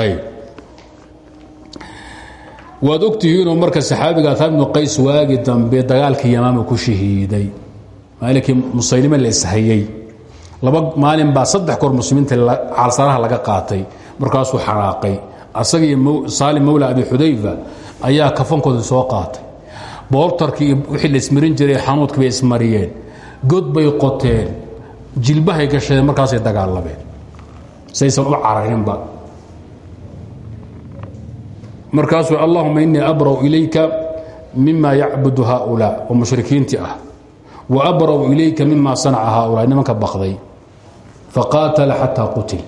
Ayb waad ogtihiinoo marka saxaabiga ataa ibnu qays waagi dambe dagaalkii yamaama ku shahiiday. Maalinkii musaylime la ishayey laba maalin baa saddex goor muslimiinta caalsaraha laga qaatay. Markaasuu xanaaqay asagii saalim mawla abi xudayfa ayaa kafankooda soo qaatay. Booltarkii wixii la ismarin jiray xanuudkii ismariyeen god bay qoteen jilbahay gashadeen markaasay dagaalameen. Saysan u cararinba markaasuu allahuma inii abra'u ilayka mima yacbudu haaulaa oo mushrikiintii ah. Wa abra'u ilayka mima sanaca haaulaa nimanka bakday faqaatala xataa qutil.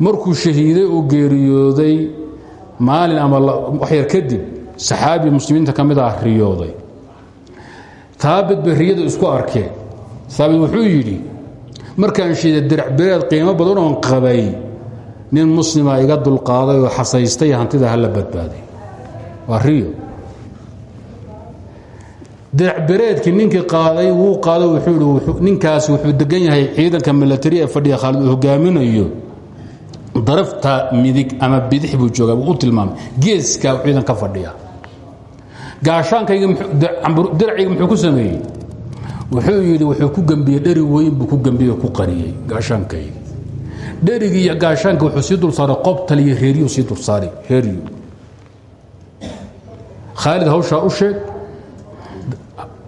Markuu shahiiday oo geeriyooday maalin ama waxyar kadib saxaabi muslimiinta ka mid ah riyooday taabit bay riyada isku arkeen. Taabit wuxuu yidhi markaan shiiday diracbireed qiimo badan oon qabay nin muslima iga dulqaaday oo xasaystay hantida hala badbaaday waa riyo. Diracbireedkii ninkii qaaday wuu qaado wuxuu yidhi ninkaasi wuxuu degan yahay ciidanka milatari ee fadhiya khaalid uu hogaaminayo. Darafta midig ama bidix buu joogaa buu u tilmaamay. Geeskaa ciidan ka fadhiya gaashaankayga diracayga muxuu ku sameeyey? Wuxuu yidhi wuxuu ku gembiyey dheri weyn buu ku gembiyey ku qariyey gaashaankayga. Dherigii iyo gaashaanka wuxuu sii dul saaray qobtal iyo reeriyu sii dul saaray reeriyu khaalid hawshaa u sheeg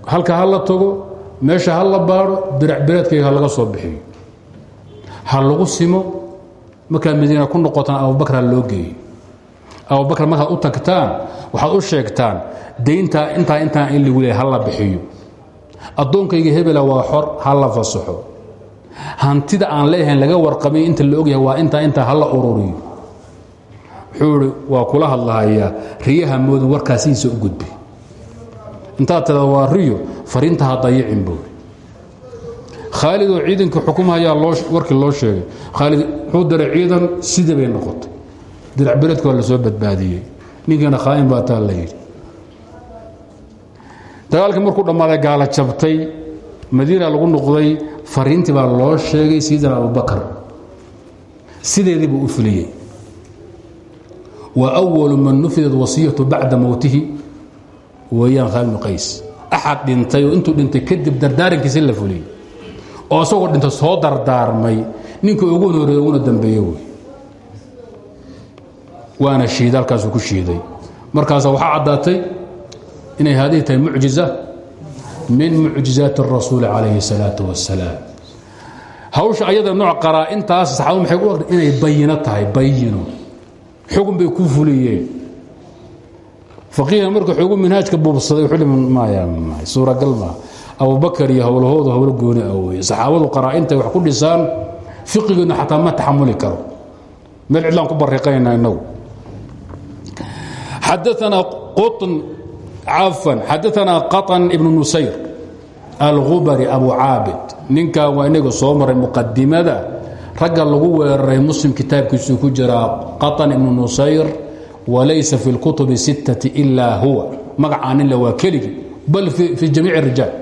halka ha la tago meesha ha la baadho diracbireedkayga ha laga soo bixiyo. Ha lagu simo markaad madiina ku noqotaan abubakr ha loo geeyo abubakr markaad u tagtaan waxaad u sheegtaan dayntaa intaa intaa in lagu leeya ha la bixiyo. Addoonkayga hebela waa xor ha la fasaxo. Hantida aan leeyahayn laga warqabay inta la ogyahay waa intaa intaa ha la ururiyo. Wuxuu ihi waa kula hadlahayaa riyaha moodin warkaasihiisa u gudbi. Intaad tirada waa riyo fariinta ha dayicin buuri khaalid oo ciidankii xukumahayaa warkii loo sheegay. Khaalid wuxuu diray ciidan sidii noqotay diracbireedka waa la soo badbaadiyey. Ninkiina khaain baa taa la yidhi. Dagaalkii markuu dhammaaday gaala jabtay madiina lagu noqday fariintii baa loo sheegay sayidina abubakar sideedii buu u fuliyey. Wa أwalu man nufidat wasiyatu bacda mowtihi weeyaan khaalid bnu qays axad dhintay oo intuu dhintay kadib dardaarankiisi la fuliyey. Oo isagoo dhinta soo dardaarmay ninkii ugu horeeye uguna dambeeye waana shiiday halkaasuu ku shiiday markaasa waxaa caddaatay inay haadihi tahay mucjiza min mucjizaati الrasuuli calayhi الsalaaةu wasalaam hawsha ayada nooc qaraa-intaas saxaabadu maxay u aqri inay bayino tahay bayino xugun bay ku fuliyeen faqiihan marka xoogu minhaajka buubsaday wuxuu maya suuragal maaha abubakar iyo howlahoodu howlo gooni ah weye saxaabadu qaraa-intay wax ku dhisaan fiqigeedna xataa ma taxamuli karo meel cidlaan ku bariqaynaa inagu xadaana aan ibn nusayr alubari abu caabid ninkan waa inaga soo maray muqadimada ragga lagu weeraray muslim kitaabkiisu ku jiraa aan ibn nusayr walaysa fi kutubi sittati ilaa huwa magacaa nila waa keligii bal fi jamiic rijaal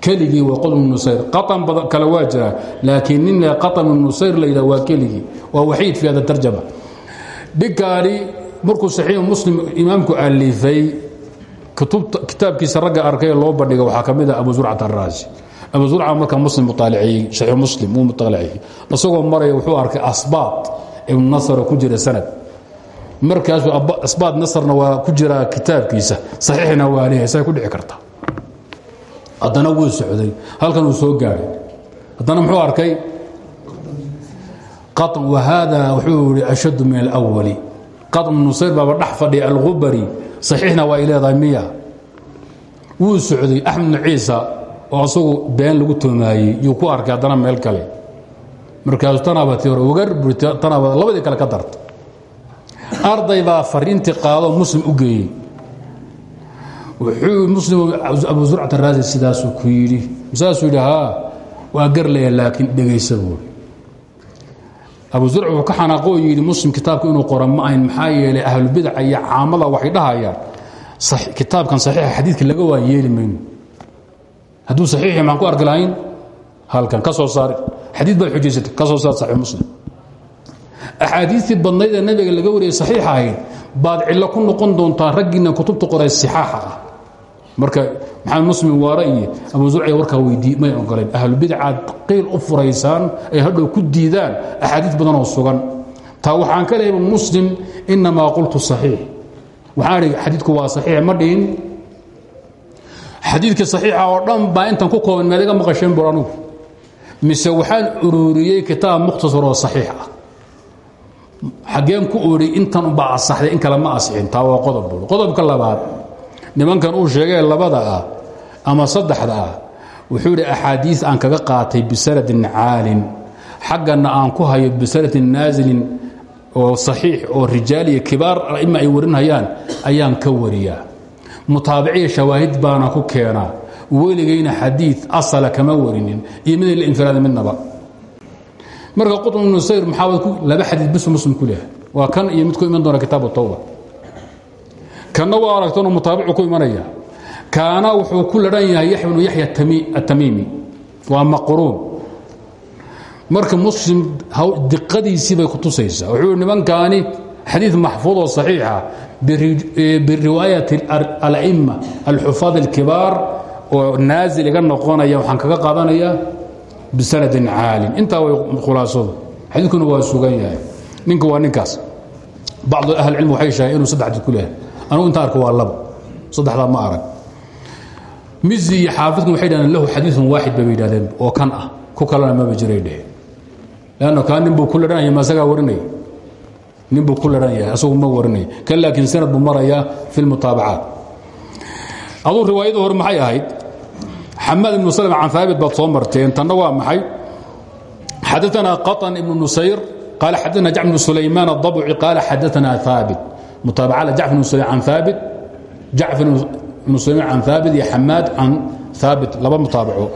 keligii waa qod ibn nusayr aan kale waa jiraa laakiin nina aan ibn nusayr layidha waa keligii waa waxiid fi hada tarjama dhigkaani markuu saxiix muslim imaamku alifay kitaabkiisa ragga arkay loo bandhiga waxaa ka mid ah abu zurcat abu zurca marka muslim muaalicieyey saxiix muslim uu muaalicieyey isagoo maraya wuxuu arkay asbaad ibnu nasr ku jira sanad. Markaasuu asbaad nasrna waa ku jiraa kitaabkiisa. Saxiixna waa leeyahay ku dhici karta. Haddana wuu socday halkan uu soo gaadhay haddana muxuu arkay? Wahada wuxuu yihi ashaddu min alwali qaطn nusayr baaba dhex fadhiya algubari saxiixna waa ay leedahay miya. Wuu socday axmed ciisa oo asagu been lagu toomaayey yuu ku arkay haddana meel kale. Markaasuu tanaabati hore wagar buri tanaaba labadii kale ka darta. Arday baa fariintii qaadoo muslim u geeyey. Wuxuu muslim abu zurcat araasi sidaasuu ku yidhi. Saasuu yidhi haa waa garlaya laakiin dhegaysa buuri abu zurc wuxuu ka xanaaqo oo yidhi muslim kitaabka inuu qora ma ayn maxaa yeelay ahlubidaca iyo caamada waxay dhahayaan. Kitaabkan saxiixa xadiidka laga waa yeeli mayno. Hadduu saxiixi maxaan ku arki halkan ka soo saari. Xadiid baad xujaysatay ka soo saar saxiix muslim. Axaadiistii badnayd ee nabiga laga wariyay saxiixa ahayd baad cillo ku noqon doontaa raggiina kutubta qoray sixaaxa ah marka maxamed muslim waara iyo abu zurciga warkaa weydii may ogoleen ahlubidcaad qiil u furaysaan ay hadhow ku diidaan axaadiis badanoo sugan. Taa waxaan ka muslim inamaa qultu saxiix. Waxaan ihi xadiidku waa saxiix ma dhihin? Xadiidka saxiixa oo dhan baa intan ku kooban meed iga maqasheen bur mise waxaan ururiyey kitaab mukhtasar oo saxiix ah. Ku ori intan ubaa asaxday in kale ma asixin. Taa waa qodob qodobka labaad nimankan uu sheegee labada ah ama saddexda ah wuxuu idhi axaadiis aan kaga qaatay bisanadin caalin xaggana aan ku hayo bisanadin naasilin oo saxiix oo rijaal iyo kibaar aima ay warinhayaan ayaan ka wariyaa. Mutaabiciya shawaahid baana ku keenaa weligayna xadiid asala kama warinin. Iyo miday la infiraada midnaba. Marka qutb ibnu sayr maxaabad laba xadiid bisu muslim ku leehay kan iyo mid ku iman doona kitaabu tawba kanna waa aragtano mutaabicu ku imanaya. Kaana wuxuu ku ladhan yahay yaxya bnu yaxya atamiimi waa maqruun. Marka muslim diqadiisii bay ku tusaysaa. Wuxuu nimankaani xadiid maxfuud oo saxiixa biriwaayati ala'ima alxufaad alkibaar oo naazil iga noqonaya waxaan kaga qaadanaya bisanadin caalin. Intaa way khulaasadu. Xadiidkuna waa sugan yahay. Ninka waa ninkaas. Bacdu ahlicilm waxay sheegeen inuu saddex xadiid ku anugu inta arko waa labo saddexdaa ma arag. Mizi iyo xaafidkan waxay lahu xadiiun waaxid bay yidhahdeen oo kan ah. Ku kalena maba jiray dheh lanno kaa nin buu ku ladhanaya ma asagaa warinaya nin buu ma warinaya kan laakiin sanad buu marayaa fi lmutaabacaat aduu riwaayada hore maxay ahayd? Xamaad ibnu slm can haabit baad soo marteen waa maxay? Xadaanaa qaطan ibnu nusayr qaal xadaana jacm bnu sulaymaan اdabuci qaala xadaanaa haabit mutaabacada jacfr bn sulaym can haabit jacfar bn sulaymaan can haabit iyo xamaad can haabit laba mutaabaco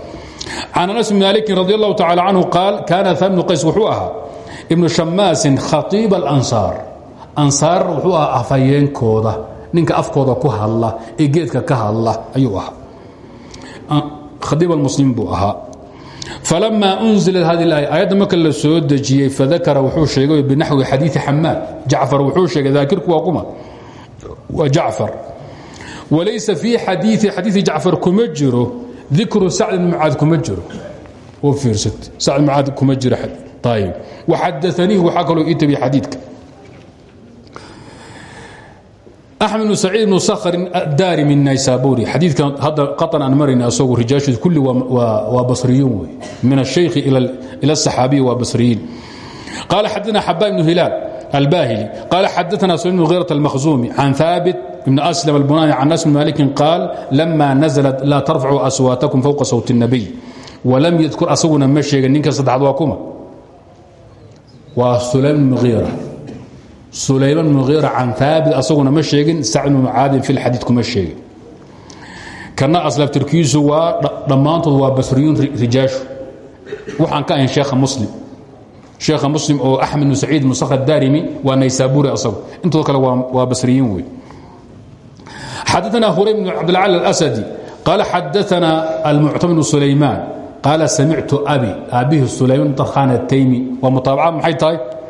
can anas bn maalikin radi allahu tacala canhu qaal kaana haabit bnu qays wuxuu ahaa ibnu shamaasin khaiiba alansaar ansaar wuxuu ahaa afhayeenkooda ninka afkooda ku hadla ee geedka ka hadla ayuu ahaa khaiib almuslim buu ahaa falamaa unzilat hadi اlaaya aayadda marka la soo dejiyey fadakara wuxuu sheegay binaxwi xadiii xamaad jacfar wuxuu sheegay daakirku waa kuma waa jacfar walaysa fii xadiii xadiii jacfar kuma jiro dikru sacd mucaad kuma jiro oo fiirsat sacd mucaad kuma jiro ayib waxadaaniih waxaa kaloo ii tabiy xadiidka axmed bnu saciid bnu sakrin addaarimi naysaburi xadiidkan hadda qaطan aan marayna asagu rijaashiisu kulli waa basriyuun wey min الshaykhi ila الصaxaabiyi waa basriyiin qaala xadana xabaa ibnu hilaal albahili qaala xadaana sulaym bn khirat almakhzumi can haabit ibn aslam albunani can nas bn malikin qaal lama naزlat laa tarfacuu aswaatakum fowqa sawt الnabiy walam yadkur asaguna ma sheegin ninka saddexaad waa kuma waa sulaym bn khira sulayman muhiira can haabit asaguna ma sheegin sacd bnu mucaadin fi lxadiid kuma sheegin. Kana aslabtirkiisu waa dhammaantood waa basriyuun rijaashu. Waxaan ka ahayn sheekha muslim. Sheekha muslim oo axmed bnu saciid musakhr daarimi waa naysaburi asagu. Intooda kale waa basriyiin wey xadaana hurayb bn cabdilcali alasadi. Qaala xadaana almuctamid bnu sulaymaan qaala samictu abi aabbihi sulayman darkhan ataymi waa mutaabaca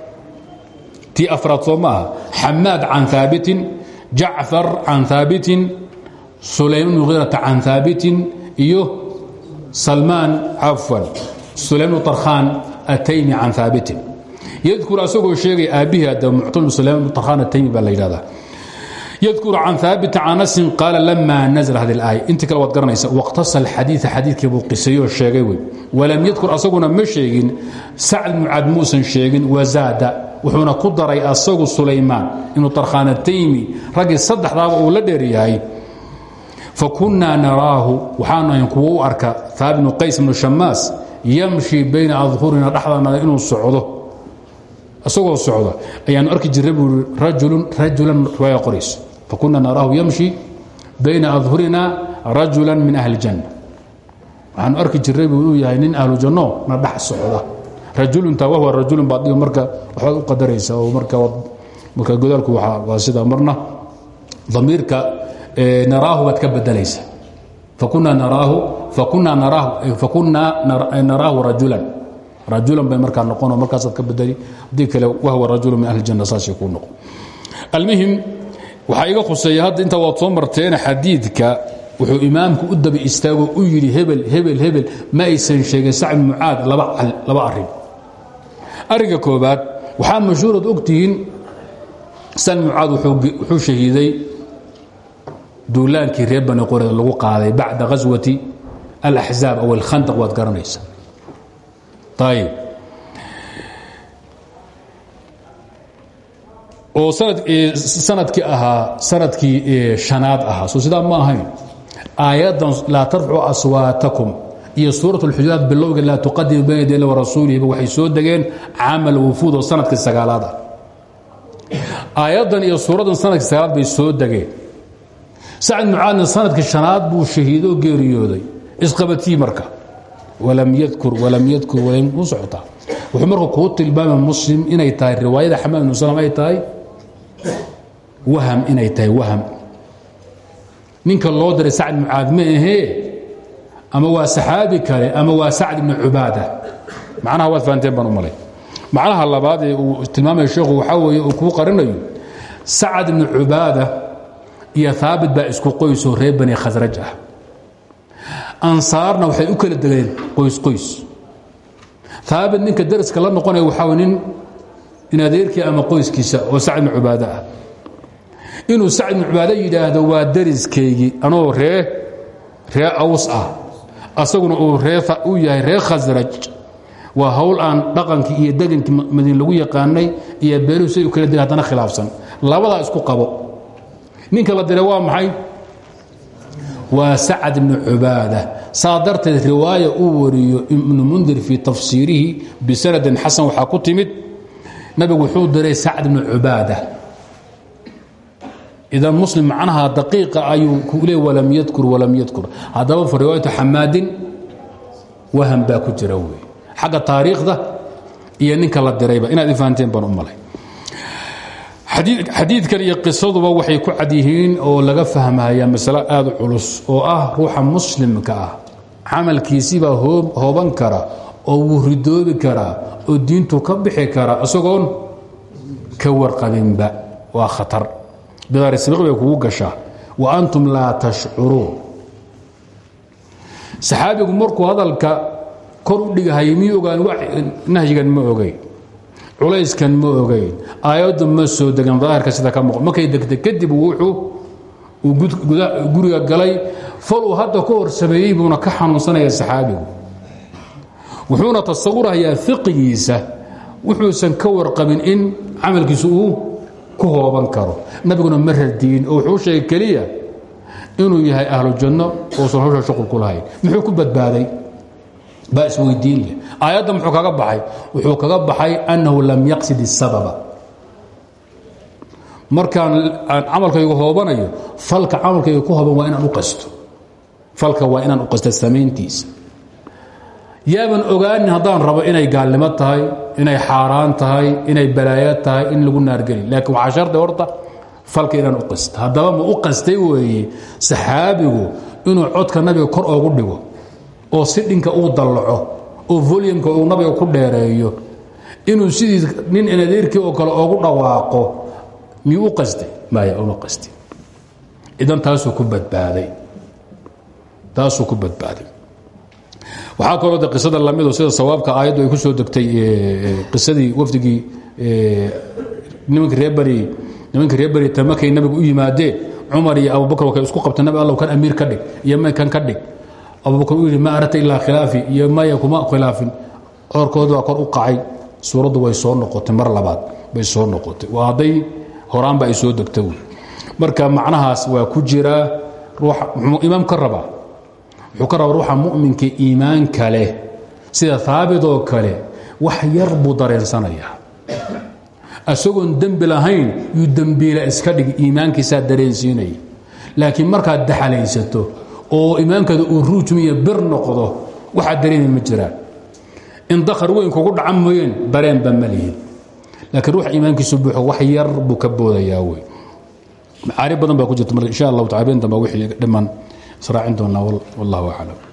ti araad soo maaha? Xamaad can aabitin jacfar can aabitin sulayman muhiirata can aabitin iyo salmaan cafan sulayman tarkhaan ataymi can aabitin yadkur asagoo sheegaya aabbihii adda muctal sulayman tarkhaan ataymi baa la yidhahdaa. Yadkuru can aabiti can anasin qaala lama nazl hadi aaya intii kale waad garanaysa waqtasa alxadiia xadiidkii buu qiseeyoo sheegay wey walam yadkur asaguna ma sheegin sacd mucaad muusan sheegin wazaada wuxuuna ku daray asagu sulaymaan inuu tarkhaanataymi raggii saddexdaaba uu la dheeryahay fakunaa naraahu waxaanu ahayn arka haabit bnu qays bnu shamaas yamshi bayna adhurina dhexdanada inuu socdo. Isagoo socda ayaanu arki jirray buu rajulan riwaaya qorayso fakuna naraahu yamshi bayna adhurina rajula min ahli janna. Waxaanu arki jirray buu yahay nin ahlu janno na dhex socda rajulunta wahwa rajulun baad marka waxbaad u qadaraysa oo marka marka godaalku waa sida marna damiirka naraahu baad ka bedelaysa fakuna naraahu rajulan. Rajulan bay markaa noqono markaasaad ka bedeli haddii kale wahwa rajulu min ahli janna saasay kuu noqon. Almuhim waxaa iga khuseeya hadda intaa waad soo marteen xadiidka wuxuu imaamku u daba istaago u yidhi hebel hebel hebel ma aysan sheegin sacd mucaad laba arrin arrinka koobaad waxaa mashhuurad ogtihiin sacd mucaad wuxuu shahiiday duulaankii reer bani qoreed lagu qaaday bacda ghaswati alaxzaab aw alkhandaq waad garanaysa. Ayb oo sannadkii ahaa sannadkii shanaad ahaa. Soo sidaa ma ahayn. Aayaddan laa tarfcu aswaatakum iyo suuraة اlxujuraat bilowga laa tuqadimu bayna yadayla warasuulihiba waxay soo degeen camal wufuud oo sannadkii sagaalaad ah. Aayaddan iyo suuraddan sannadkii sagaalaad bay soo degeen. Sacd mucaadna sannadkii shanaad buu shahiidoo geeriyooday. Isqabatii marka walam yadkur walam yadkur u socotaa wuxuu marka kuu tilmaama muslim inay tahay riwaayada xamaad ibnu salm ay tahay waham inay tahay waham. Ninka loo diray sacd mucaad ma ahee ama waa saxaabi kale ama waa sacd ibnu cubaada. Macnaha waad fahanteen baan u malay. Macnaha labaad ee uu tilmaamaya sheekhu waxaa weeye uu kuu qarinayo sacad ibnu cubaada iyo haabit baa isku qoysoo reer bani khasraj ah. Ansaarna waxay u kala degeen qoysqoys aabit ninka daraska la noqonaya waxaa nin in adeerkii ama qoyskiisa oo sacd ibn cubaad ah. Inuu sacd ibn cubaado yidhaahdo waa dariskaygii anoo ree ree aws ah asaguna uu u yahay reer khasraj waa hawl aan dhaqankii iyo degankii madiin lagu yaqaanay iyo beeruhu siay u kala degen haddana khilaafsan. Labadaa isku qabo. Ninka la diray waa maxay? Waa sacd ibnu cubaada. Saa darteed riwaaya uu wariyo ibnu mundir fii tafsiirihi bisanadin xasan. Waxaa ku timid nabigu wuxuu diray sacd ibnu cubaada idan muslim macnaha daqiiqa ayuu ku le walam yadkur walam yadkur haddaba fa riwaayatu xamaadin waham baa ku jira wey xagga taariikhda iyo ninka la dirayba inaad i fahanteen baan u malay xadiidkan iyo qisaduba waxay ku cad yihiin oo laga fahmaya masalo aad u culus oo ah ruuxa muslimka ah camalkiisibaa hooban kara oo wuu ridoobi karaa oo diintu ka bixi kara isagoon ka warqabinba bidaarisibiq bay kugu gashaa. Wa antum laa tashcuruun. Saxaabigu markuu hadalka kor u dhigahayay miyuu ogaan? Nahyigan ma ogay culayskan ma ogayn aayaddu ma soo degan daahirka sida ka muuqo markay degtay kadib wuxuu uu guriga galay. Fal uu hadda ka hor sameeyey buuna ka xanuunsanaya saxaabigu. Wuxuuna tasawurhayaa fiqigiisa. Wuxuusan ka warqabin in camalkiisu uu ku hooban karo. Nabiguna ma radiin oo wuxuu sheegay keliya inuu yahay ahlu janno uusan hawsha shuqul ku lahayn. Muxuu ku badbaaday? Baa isweydiin leh. Aayadda muxuu kaga baxay? Wuxuu kaga baxay annahu lam yaqsid الsababa markaan aan camalkaygu hoobanayo falka camalkayga ku hooban waa inaan u qasto. Falka waa inaan u qasto samayntiisa. Yaaban ogaanin haddaan rabo inay gaalnimo tahay inay xaaraan tahay inay balaayo tahay in lagu naargeli laakiin waxaa shardi horta falka inaan u qasta haddaba ma u qastay weeye saxaabigu inuu codka nabiga kor oogu dhigo oo si dhinka uu dallaco oo volyumka uu nabiga ku dheereeyo inuu sidii nin inadeerkii oo kale oogu dhawaaqo miyuu u qastay maya uma qasti idan taasuu ku badbaaday. Taasuu ku badbaaday waxaa kaloo de qisada lamido sida sawaabka aayaddu ay ku soo degtay qisadii wafdigii nimankii reer bari nimankii reer bari tamakay nabigu u yimaadeen cumar iyo abubakr wakay isku qabta nabi allow kan amiir ka dhig iyo may kan ka dhig. Abubakr uu yidhi ma arata ilaa khilaafi iyo maya kuma khilaafin. Coorkooda waa kor u qacay suuraddu way soo noqotay mar labaad bay soo noqotay. Waa hadday horaanba soo degta marka macnahaas waa ku jiraa muxuu imaam ka wuxuu ka rabaa ruuxa mu'minka iimaanka leh sida haabitoo kale wax yar buu dareensanayaa. Isagoon dembi lahayn yuu dembiila iska dhig iimaankiisaa dareensiinaya laakiin markaad daxalaysato oo iimaankaada uu ruujmiyo bir noqdo waxaad dareemi ma jiraan. In dakar weyn kugu dhacan mooyeen dareenba ma lihin. Laakiin ruux iimaankiisu buuxo wax yar buu ka boodayaa wey. Macaarib badan baa ku jirta insha allahu taala been damba wixii dhiman israacin doonaa wallahu aclam